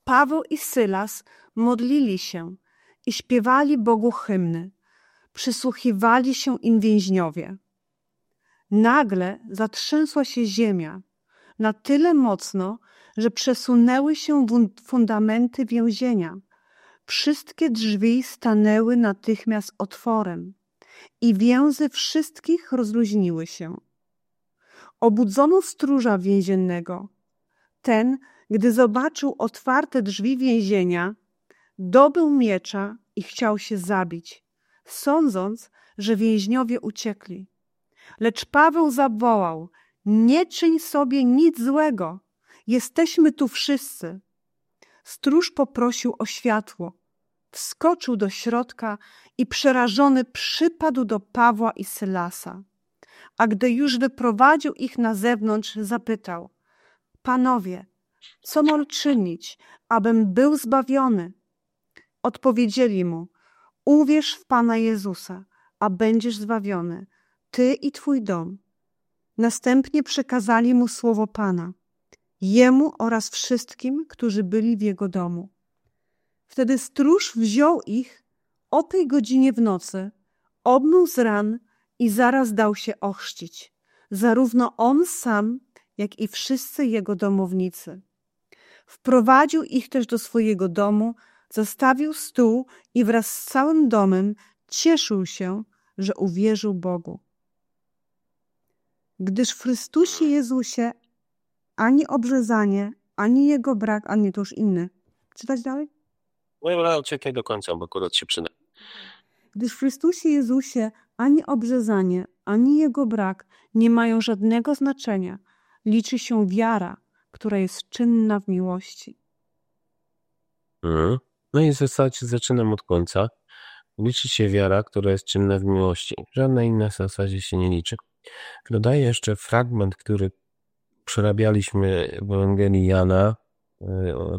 Paweł i Sylas modlili się i śpiewali Bogu hymny. Przysłuchiwali się im więźniowie. Nagle zatrzęsła się ziemia na tyle mocno, że przesunęły się fundamenty więzienia. Wszystkie drzwi stanęły natychmiast otworem i więzy wszystkich rozluźniły się. Obudzono stróża więziennego. Ten, gdy zobaczył otwarte drzwi więzienia, dobył miecza i chciał się zabić, sądząc, że więźniowie uciekli. Lecz Paweł zawołał: Nie czyń sobie nic złego, jesteśmy tu wszyscy. Stróż poprosił o światło. Wskoczył do środka i przerażony przypadł do Pawła i Sylasa. A gdy już wyprowadził ich na zewnątrz, zapytał: Panowie, co mam czynić, abym był zbawiony? Odpowiedzieli mu: Uwierz w Pana Jezusa, a będziesz zbawiony, ty i twój dom. Następnie przekazali mu słowo Pana, jemu oraz wszystkim, którzy byli w jego domu. Wtedy stróż wziął ich o tej godzinie w nocy, obmył z ran i zaraz dał się ochrzcić, zarówno on sam, jak i wszyscy jego domownicy. Wprowadził ich też do swojego domu, zastawił stół i wraz z całym domem cieszył się, że uwierzył Bogu. Gdyż w Chrystusie Jezusie ani obrzezanie, ani jego brak, ani to już inny. Czytać dalej? No, czekaj do końca, bo akurat się przyda. Gdyż w Chrystusie Jezusie ani obrzezanie, ani jego brak nie mają żadnego znaczenia. Liczy się wiara, która jest czynna w miłości. Mhm. No i w zasadzie zaczynam od końca. Liczy się wiara, która jest czynna w miłości. Żadna inna w zasadzie się nie liczy. Dodaję jeszcze fragment, który przerabialiśmy w Ewangelii Jana, y,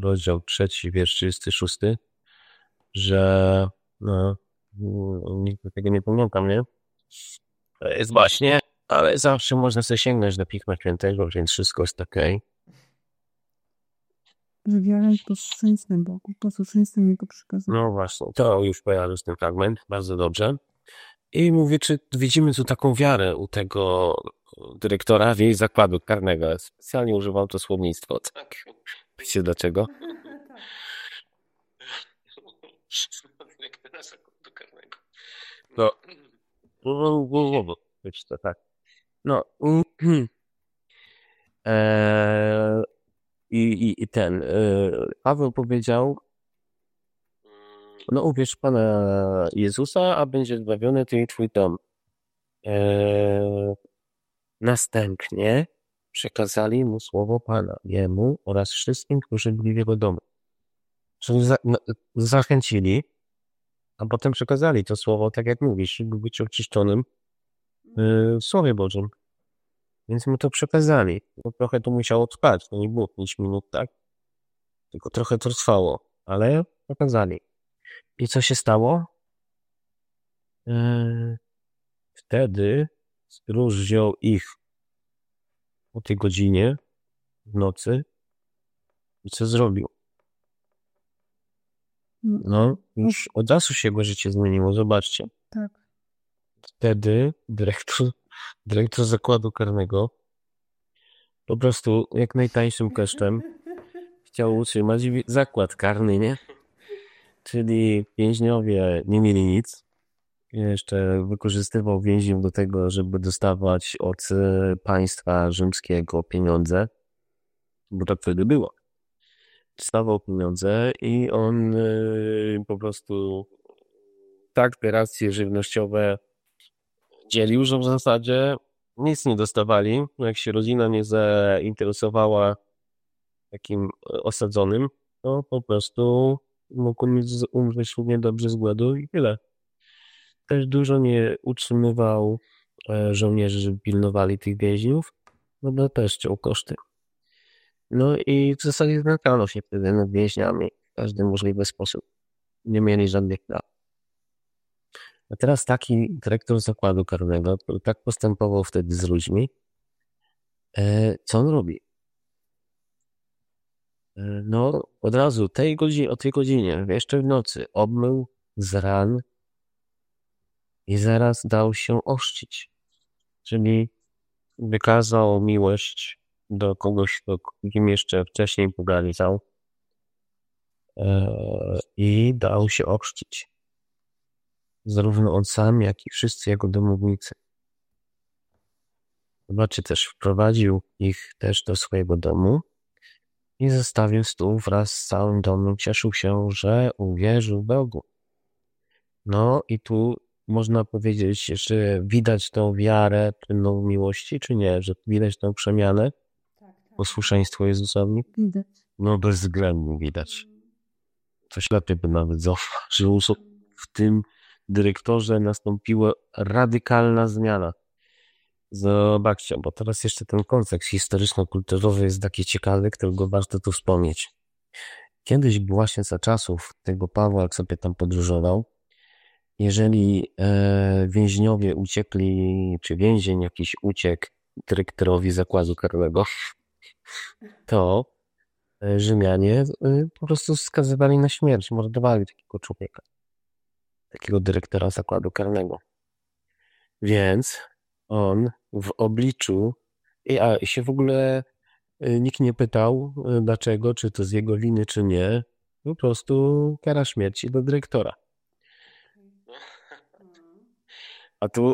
rozdział trzeci, wiersz 36, że no, nigdy tego nie pamiętam, nie? To jest właśnie, ale zawsze można sobie sięgnąć do Pisma Świętego, więc wszystko jest okej. Okay że wiara jest posłuszeństwem Bogu, posłuszeństwem Jego przykazom. No właśnie, to już pojawia ten fragment, bardzo dobrze. I mówię, czy widzimy tu taką wiarę u tego dyrektora w jej zakładu karnego. Specjalnie używam to słownictwo, tak? Wiecie dlaczego? No. Wiecie to, tak. No. Eee, i, i, i ten, yy, Paweł powiedział, no uwierz Pana Jezusa, a będzie zbawiony Ty i Twój dom. Yy, następnie przekazali mu słowo Pana, jemu oraz wszystkim, którzy byli w jego domu. Czyli za, no, zachęcili, a potem przekazali to słowo, tak jak mówisz, żeby być oczyszczonym yy, w Słowie Bożym. Więc mu to przekazali. No, trochę to musiało trwać, to nie było 5 minut, tak? Tylko trochę to trwało, ale pokazali. I co się stało? Eee, wtedy stróż wziął ich o tej godzinie w nocy i co zrobił? No, no już od razu się jego życie zmieniło, zobaczcie. Tak. Wtedy dyrektor dyrektor zakładu karnego po prostu jak najtańszym kosztem chciał utrzymać zakład karny, nie? Czyli więźniowie nie mieli nic. Jeszcze wykorzystywał więźniów do tego, żeby dostawać od e, państwa rzymskiego pieniądze, bo tak wtedy było. Dostawał pieniądze i on e, po prostu tak te racje żywnościowe dzielił, że w zasadzie nic nie dostawali. Jak się rodzina nie zainteresowała takim osadzonym, to po prostu mógł umrzeć równie dobrze z głodu i tyle. Też dużo nie utrzymywał e, żołnierzy, żeby pilnowali tych więźniów, no bo też chciał koszty. No i w zasadzie znęcano się wtedy nad więźniami w każdy możliwy sposób. Nie mieli żadnych praw. A teraz taki dyrektor zakładu karnego, który tak postępował wtedy z ludźmi, e, co on robi? No, od razu tej godzinie, o tej godzinie, jeszcze w nocy, obmył z ran i zaraz dał się oszcić. Czyli wykazał miłość do kogoś, do kim jeszcze wcześniej pogalizał e, i dał się ochrzcić zarówno on sam, jak i wszyscy jego domownicy. Zobaczcie też, wprowadził ich też do swojego domu i zostawił stół wraz z całym domem. Cieszył się, że uwierzył Bogu. No i tu można powiedzieć, że widać tą wiarę czynną miłości, czy nie? Że widać tą przemianę? Tak, tak. Posłuszeństwo Jezusowi? Widać. No bezwzględnie widać. To ślepy by nawet zauważył w tym dyrektorze nastąpiła radykalna zmiana. Zobaczcie, bo teraz jeszcze ten kontekst historyczno-kulturowy jest taki ciekawy, którego warto tu wspomnieć. Kiedyś właśnie za czasów tego Pawła, jak sobie tam podróżował, jeżeli e, więźniowie uciekli, czy więzień jakiś uciekł dyrektorowi zakładu karnego, to e, Rzymianie e, po prostu skazywali na śmierć, mordowali takiego człowieka, takiego dyrektora zakładu karnego. Więc on w obliczu, a się w ogóle nikt nie pytał, dlaczego, czy to z jego winy, czy nie, po prostu kara śmierci do dyrektora. A tu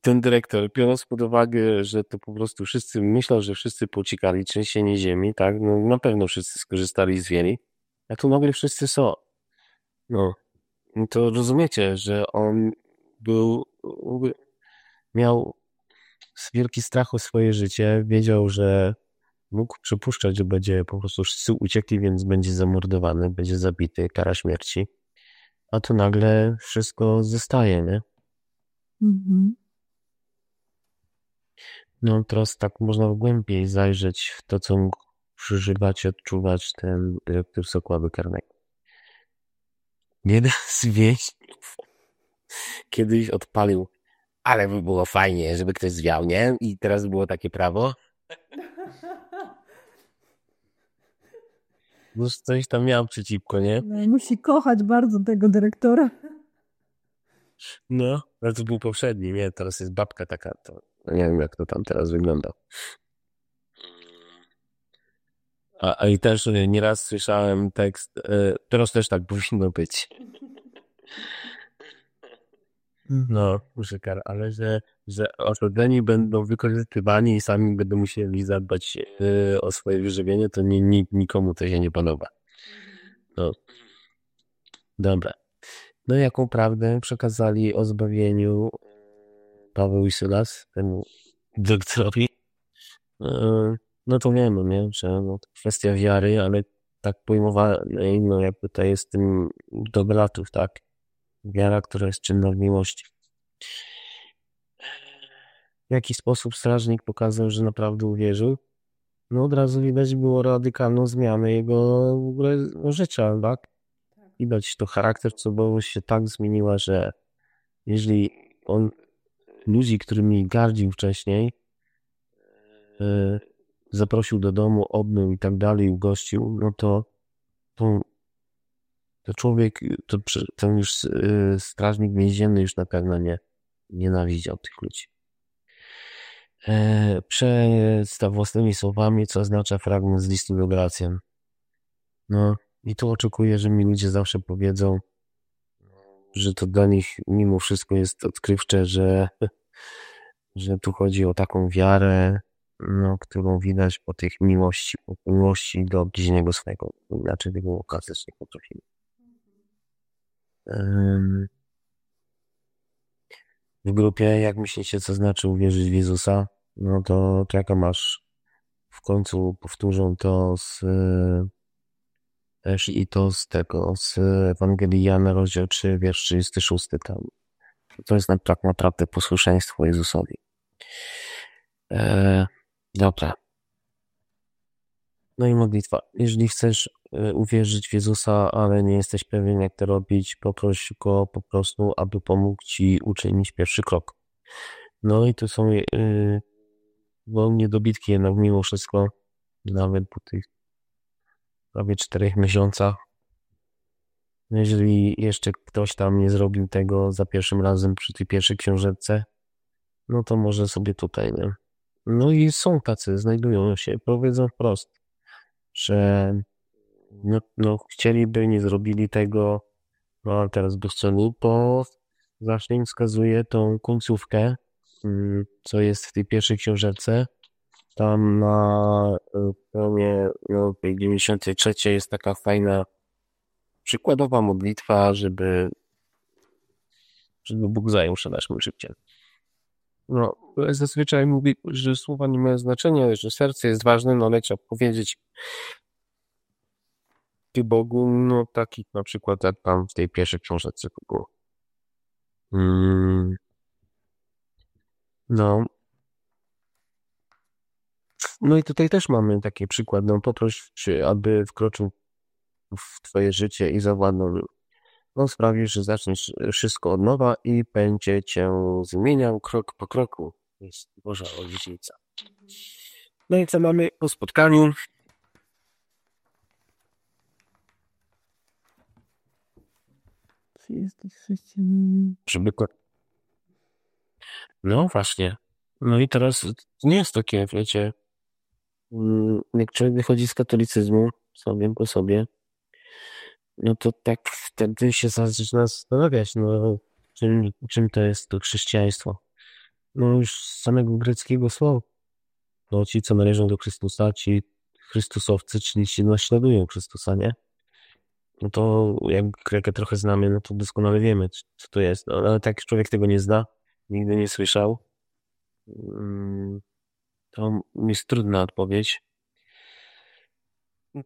ten dyrektor, biorąc pod uwagę, że to po prostu wszyscy myślą, że wszyscy pocikali trzęsienie ziemi, tak? No na pewno wszyscy skorzystali z wieli, a tu nagle wszyscy są. No, to rozumiecie, że on był, miał wielki strach o swoje życie, wiedział, że mógł przypuszczać, że będzie po prostu wszyscy uciekli, więc będzie zamordowany, będzie zabity, kara śmierci. A tu nagle wszystko zostaje, nie? Mhm. No teraz tak można głębiej zajrzeć w to, co mógł przeżywać odczuwać ten dyrektor Sokławy Karnego. Jeden z więźniów kiedyś odpalił, ale by było fajnie, żeby ktoś zwiał, nie? I teraz było takie prawo. No coś tam miał przeciwko, nie? No, musi kochać bardzo tego dyrektora. No, ale to był poprzedni, nie? Teraz jest babka taka, to nie wiem jak to tam teraz wygląda. A, a i też e, nieraz słyszałem tekst, e, teraz też tak powinno być. No, muszę kar, ale że, że osadzeni będą wykorzystywani i sami będą musieli zadbać e, o swoje wyżywienie, to nie, nie, nikomu to się nie podoba. No. Dobra. No jaką prawdę przekazali o zbawieniu Paweł i Sylas, temu doktorowi? E, no to wiemy, nie? że no, to kwestia wiary, ale tak pojmowanej, no jakby to jest tym dobratów, tak? Wiara, która jest czynna w miłości. W jaki sposób strażnik pokazał, że naprawdę uwierzył? No od razu widać było radykalną zmianę jego w ogóle życia, tak? Widać to charakter, co się tak zmieniła, że jeżeli on ludzi, którymi gardził wcześniej, e, zaprosił do domu, obmył i tak dalej, ugościł, no to, to człowiek, to ten już e, strażnik więzienny już na pewno nie nienawidział tych ludzi. E, przedstaw własnymi słowami, co oznacza fragment z listu do Gracjan. No i tu oczekuję, że mi ludzie zawsze powiedzą, że to dla nich mimo wszystko jest odkrywcze, że, że tu chodzi o taką wiarę, no, którą widać po tych miłości, po miłości do bliźniego swego. Inaczej tego okazać nie potrafimy. W grupie, jak myślicie, co znaczy uwierzyć w Jezusa? No to, jaka masz? W końcu powtórzą to z też i to z tego, z Ewangelii Jana, rozdział 3, wiersz 36 tam. To jest tak naprawdę posłuszeństwo Jezusowi. E, dobra. No i modlitwa. Jeżeli chcesz uwierzyć w Jezusa, ale nie jesteś pewien, jak to robić, poproś Go po prostu, aby pomógł Ci uczynić pierwszy krok. No i tu są yy, bo niedobitki jednak mimo wszystko, nawet po tych prawie czterech miesiącach. Jeżeli jeszcze ktoś tam nie zrobił tego za pierwszym razem przy tej pierwszej książeczce, no to może sobie tutaj, nie? No i są tacy, znajdują się, powiedzą wprost, że no, no chcieliby, nie zrobili tego, no ale teraz bez celu, bo zacznie wskazuje tą końcówkę, mm, co jest w tej pierwszej książeczce, tam na stronie no, tej 93 jest taka fajna przykładowa modlitwa, żeby żeby Bóg zajął się naszym życiem. No, zazwyczaj mówi, że słowa nie mają znaczenia, że serce jest ważne, no ale trzeba powiedzieć Bogu, no takich na przykład jak tam w tej pierwszej książce było. Mm. No, no i tutaj też mamy taki przykład. No poproś, aby wkroczył w twoje życie i zawładnął. On sprawi, że zaczniesz wszystko od nowa i będzie cię zmieniał krok po kroku. Jest Boża Odziejca. No i co mamy po spotkaniu? Czy jesteś chrześcijaninem? Żeby... No właśnie. No i teraz nie jest takie, wiecie, mm, jak człowiek wychodzi z katolicyzmu, sobie po sobie, no to tak wtedy się zaczyna zastanawiać, no czym, czym to jest to chrześcijaństwo. No już z samego greckiego słowa. No ci, co należą do Chrystusa, ci Chrystusowcy, czyli ci naśladują Chrystusa, nie? No to jak Grekę trochę znamy, no to doskonale wiemy, co to jest. No, ale tak człowiek tego nie zna, nigdy nie słyszał, mm, to jest trudna odpowiedź.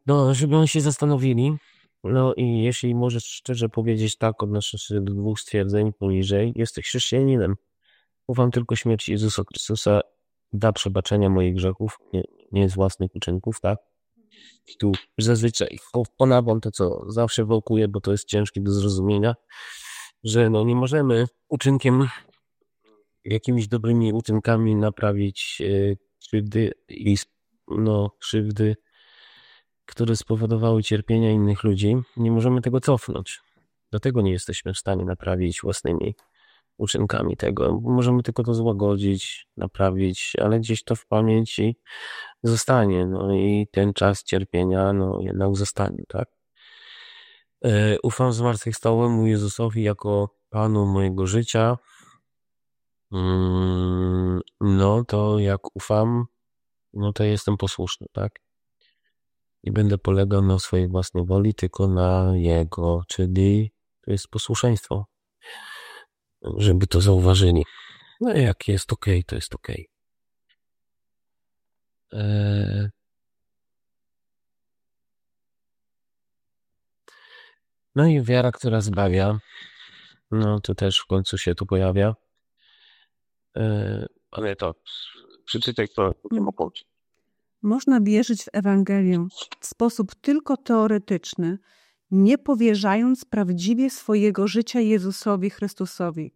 No, żeby oni się zastanowili, no i jeśli możesz szczerze powiedzieć tak, odnoszę się do dwóch stwierdzeń poniżej, jesteś chrześcijaninem. Ufam tylko śmierci Jezusa Chrystusa, da przebaczenia moich grzechów, nie, nie z własnych uczynków, tak? Tu zazwyczaj ponawam to, co zawsze wokuje, bo to jest ciężkie do zrozumienia, że no nie możemy uczynkiem, jakimiś dobrymi uczynkami naprawić e, krzywdy i no, krzywdy które spowodowały cierpienia innych ludzi, nie możemy tego cofnąć. Dlatego nie jesteśmy w stanie naprawić własnymi uczynkami tego. Możemy tylko to złagodzić, naprawić, ale gdzieś to w pamięci zostanie. No i ten czas cierpienia, no jednak zostanie, tak? E, ufam zmartwychwstałemu Jezusowi jako Panu mojego życia. Mm, no to jak ufam, no to jestem posłuszny, tak? nie będę polegał na swojej własnej woli, tylko na Jego, czyli to jest posłuszeństwo, żeby to zauważyli. No jak jest ok, to jest ok. Eee... No i wiara, która zbawia, no to też w końcu się tu pojawia. Eee, ale to przeczytaj to, nie ma. Można wierzyć w Ewangelię w sposób tylko teoretyczny, nie powierzając prawdziwie swojego życia Jezusowi Chrystusowi.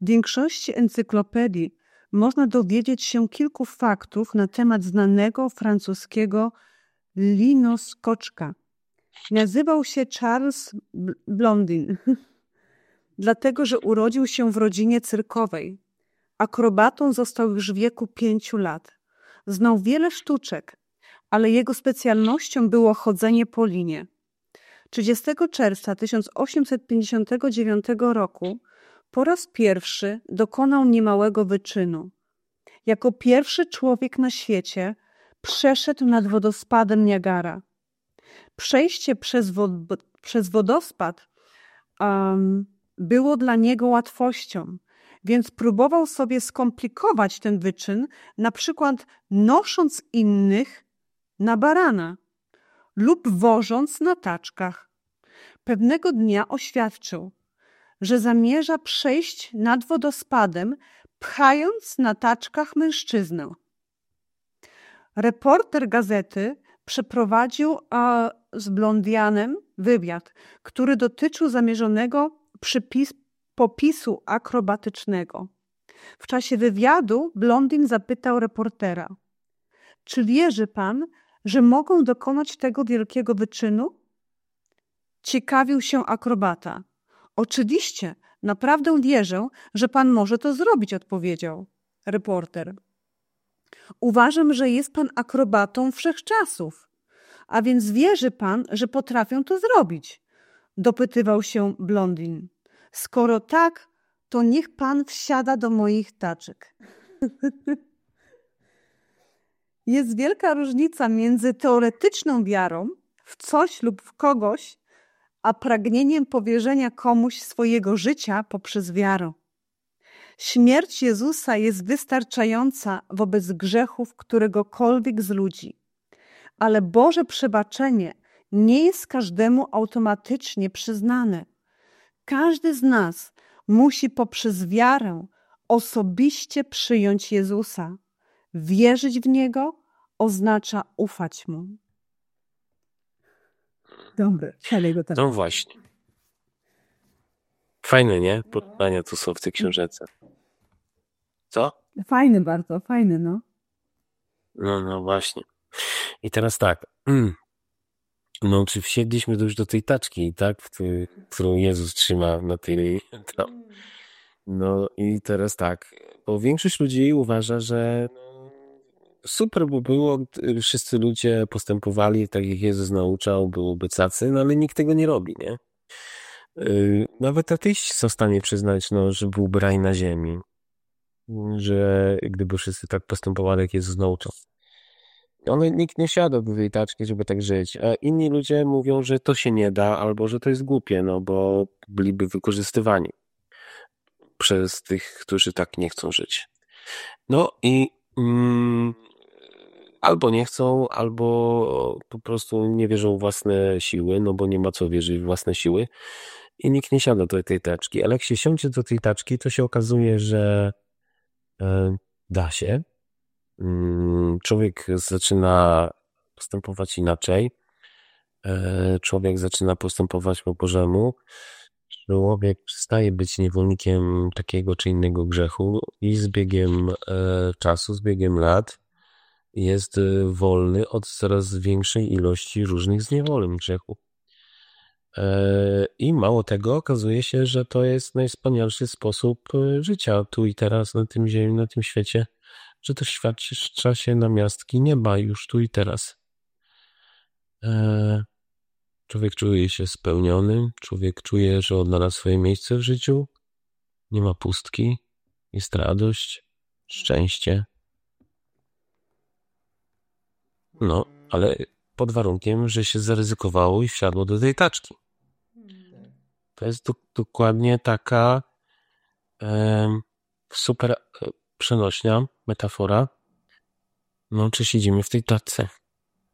W większości encyklopedii można dowiedzieć się kilku faktów na temat znanego francuskiego linoskoczka. Nazywał się Charles Blondin, dlatego że urodził się w rodzinie cyrkowej. Akrobatą został już w wieku pięciu lat. Znał wiele sztuczek, ale jego specjalnością było chodzenie po linie. 30 czerwca 1859 roku po raz pierwszy dokonał niemałego wyczynu. Jako pierwszy człowiek na świecie przeszedł nad wodospadem Niagara. Przejście przez, wod przez wodospad um, było dla niego łatwością, więc próbował sobie skomplikować ten wyczyn, na przykład nosząc innych na barana lub wożąc na taczkach. Pewnego dnia oświadczył, że zamierza przejść nad wodospadem, pchając na taczkach mężczyznę. Reporter gazety przeprowadził a, z Blondianem wywiad, który dotyczył zamierzonego przypis, popisu akrobatycznego. W czasie wywiadu Blondin zapytał reportera: Czy wierzy pan, że mogą dokonać tego wielkiego wyczynu? Ciekawił się akrobata. Oczywiście, naprawdę wierzę, że pan może to zrobić, odpowiedział reporter. Uważam, że jest pan akrobatą wszechczasów. A więc wierzy pan, że potrafią to zrobić? Dopytywał się blondin. Skoro tak, to niech pan wsiada do moich taczek. Jest wielka różnica między teoretyczną wiarą w coś lub w kogoś, a pragnieniem powierzenia komuś swojego życia poprzez wiarę. Śmierć Jezusa jest wystarczająca wobec grzechów któregokolwiek z ludzi, ale Boże przebaczenie nie jest każdemu automatycznie przyznane. Każdy z nas musi poprzez wiarę osobiście przyjąć Jezusa. Wierzyć w Niego oznacza ufać Mu. Dobre, dalej go tak. No właśnie. Fajne, nie? Porównania tu są w tej książce. Co? Fajny bardzo, fajny, no. No, no właśnie. I teraz tak. Mm. No, czy wsiedliśmy już do tej taczki, tak? W tej, którą Jezus trzyma na tej... Tam. No i teraz tak, bo większość ludzi uważa, że super by było, gdyby wszyscy ludzie postępowali tak, jak Jezus nauczał, byłoby cacy, no ale nikt tego nie robi, nie? Yy, nawet ateiści są w stanie przyznać, no, że byłby raj na ziemi. Że gdyby wszyscy tak postępowali, jak Jezus nauczał. Ale nikt nie siada do tej taczki, żeby tak żyć. A inni ludzie mówią, że to się nie da, albo że to jest głupie, no bo byliby wykorzystywani przez tych, którzy tak nie chcą żyć. No i mm, albo nie chcą, albo po prostu nie wierzą w własne siły, no bo nie ma co wierzyć w własne siły i nikt nie siada do tej taczki. Ale jak się siądzie do tej taczki, to się okazuje, że e, da się. Mm, człowiek zaczyna postępować inaczej. E, człowiek zaczyna postępować po Bożemu. Człowiek przestaje być niewolnikiem takiego czy innego grzechu i z biegiem e, czasu, z biegiem lat jest e, wolny od coraz większej ilości różnych zniewoleń grzechu. E, I mało tego, okazuje się, że to jest najwspanialszy sposób e, życia tu i teraz na tym ziemi, na tym świecie, że to świadczy się na miastki nieba już tu i teraz. Człowiek czuje się spełniony, człowiek czuje, że odnalazł swoje miejsce w życiu, nie ma pustki, jest radość, szczęście. No, ale pod warunkiem, że się zaryzykowało i wsiadło do tej taczki. To jest do, dokładnie taka e, super przenośnia, metafora. No, czy siedzimy w tej taczce?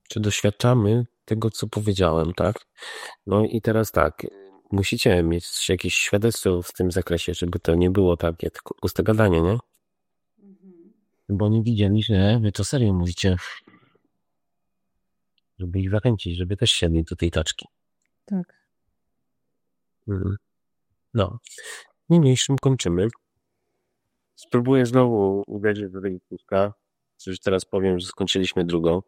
Czy doświadczamy tego, co powiedziałem, tak? No i teraz tak, musicie mieć jakieś świadectwo w tym zakresie, żeby to nie było takie tylko puste gadanie, nie? Bo oni widzieli, że wy to serio mówicie żeby ich zachęcić, żeby też siedli do tej taczki. Tak. Mhm. No. Niniejszym kończymy. Spróbuję znowu uderzyć do tej puszka. Już teraz powiem, że skończyliśmy drugą.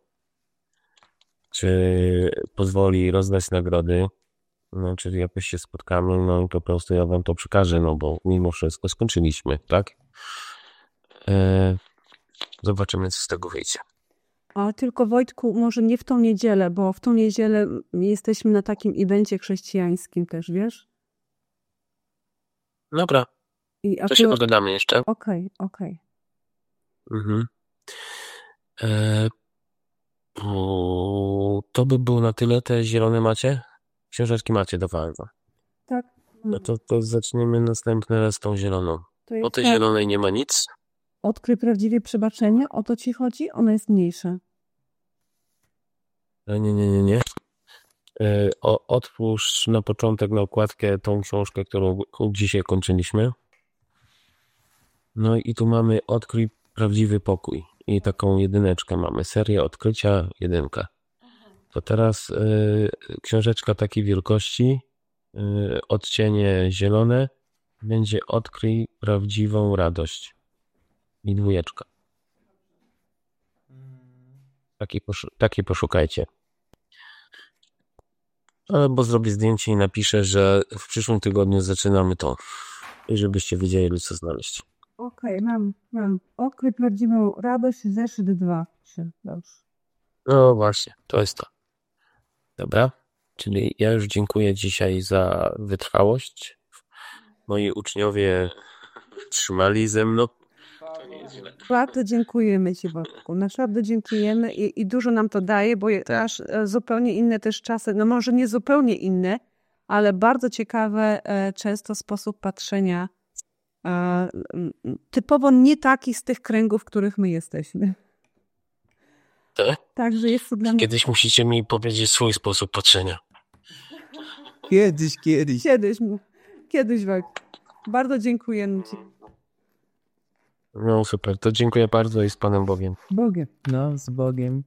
Czy pozwoli rozdać nagrody? No, czyli jakoś się spotkamy, no i po prostu ja wam to przekażę, no bo mimo wszystko skończyliśmy, tak? Eee, zobaczymy, co z tego wyjdzie. A tylko Wojtku, może nie w tą niedzielę, bo w tą niedzielę jesteśmy na takim evencie chrześcijańskim też, wiesz? Dobra. I, to się pogadamy jeszcze. Okej, okay, okej. Okay. Mhm. E, to by było na tyle. Te zielone macie? Książeczki macie do walki. Tak. No to, to zaczniemy następny raz tą zieloną. Po tej tak. zielonej nie ma nic. Odkryj prawdziwie przebaczenie, o to ci chodzi? Ona jest mniejsza. Nie, nie, nie, nie. E, o, otwórz na początek na okładkę tą książkę, którą dzisiaj kończyliśmy. No i tu mamy Odkryj prawdziwy pokój. I taką jedyneczkę mamy. Serię odkrycia jedynka. To teraz y, książeczka takiej wielkości, y, odcienie zielone, będzie Odkryj prawdziwą radość. I dwójeczka. Taki, poszu poszukajcie. Albo zrobię zdjęcie i napiszę, że w przyszłym tygodniu zaczynamy to. I żebyście wiedzieli, co znaleźć. Okej, okay, mam, mam. Okry prawdziwą radość, zeszyt dwa. Dobrze. No właśnie, to jest to. Dobra, czyli ja już dziękuję dzisiaj za wytrwałość. Moi uczniowie trzymali ze mną. Bardzo dziękujemy Ci, Wojtku. Naprawdę dziękujemy i, i, dużo nam to daje, bo też zupełnie inne też czasy, no może nie zupełnie inne, ale bardzo ciekawe e, często sposób patrzenia e, typowo nie taki z tych kręgów, w których my jesteśmy. Tak? Także jest to dla mnie... Kiedyś musicie mi powiedzieć swój sposób patrzenia. Kiedyś, kiedyś. Kiedyś, kiedyś, Wojtku. Bardzo dziękujemy Ci. No super, to dziękuję bardzo i z Panem Bogiem. Bogiem. No, z Bogiem.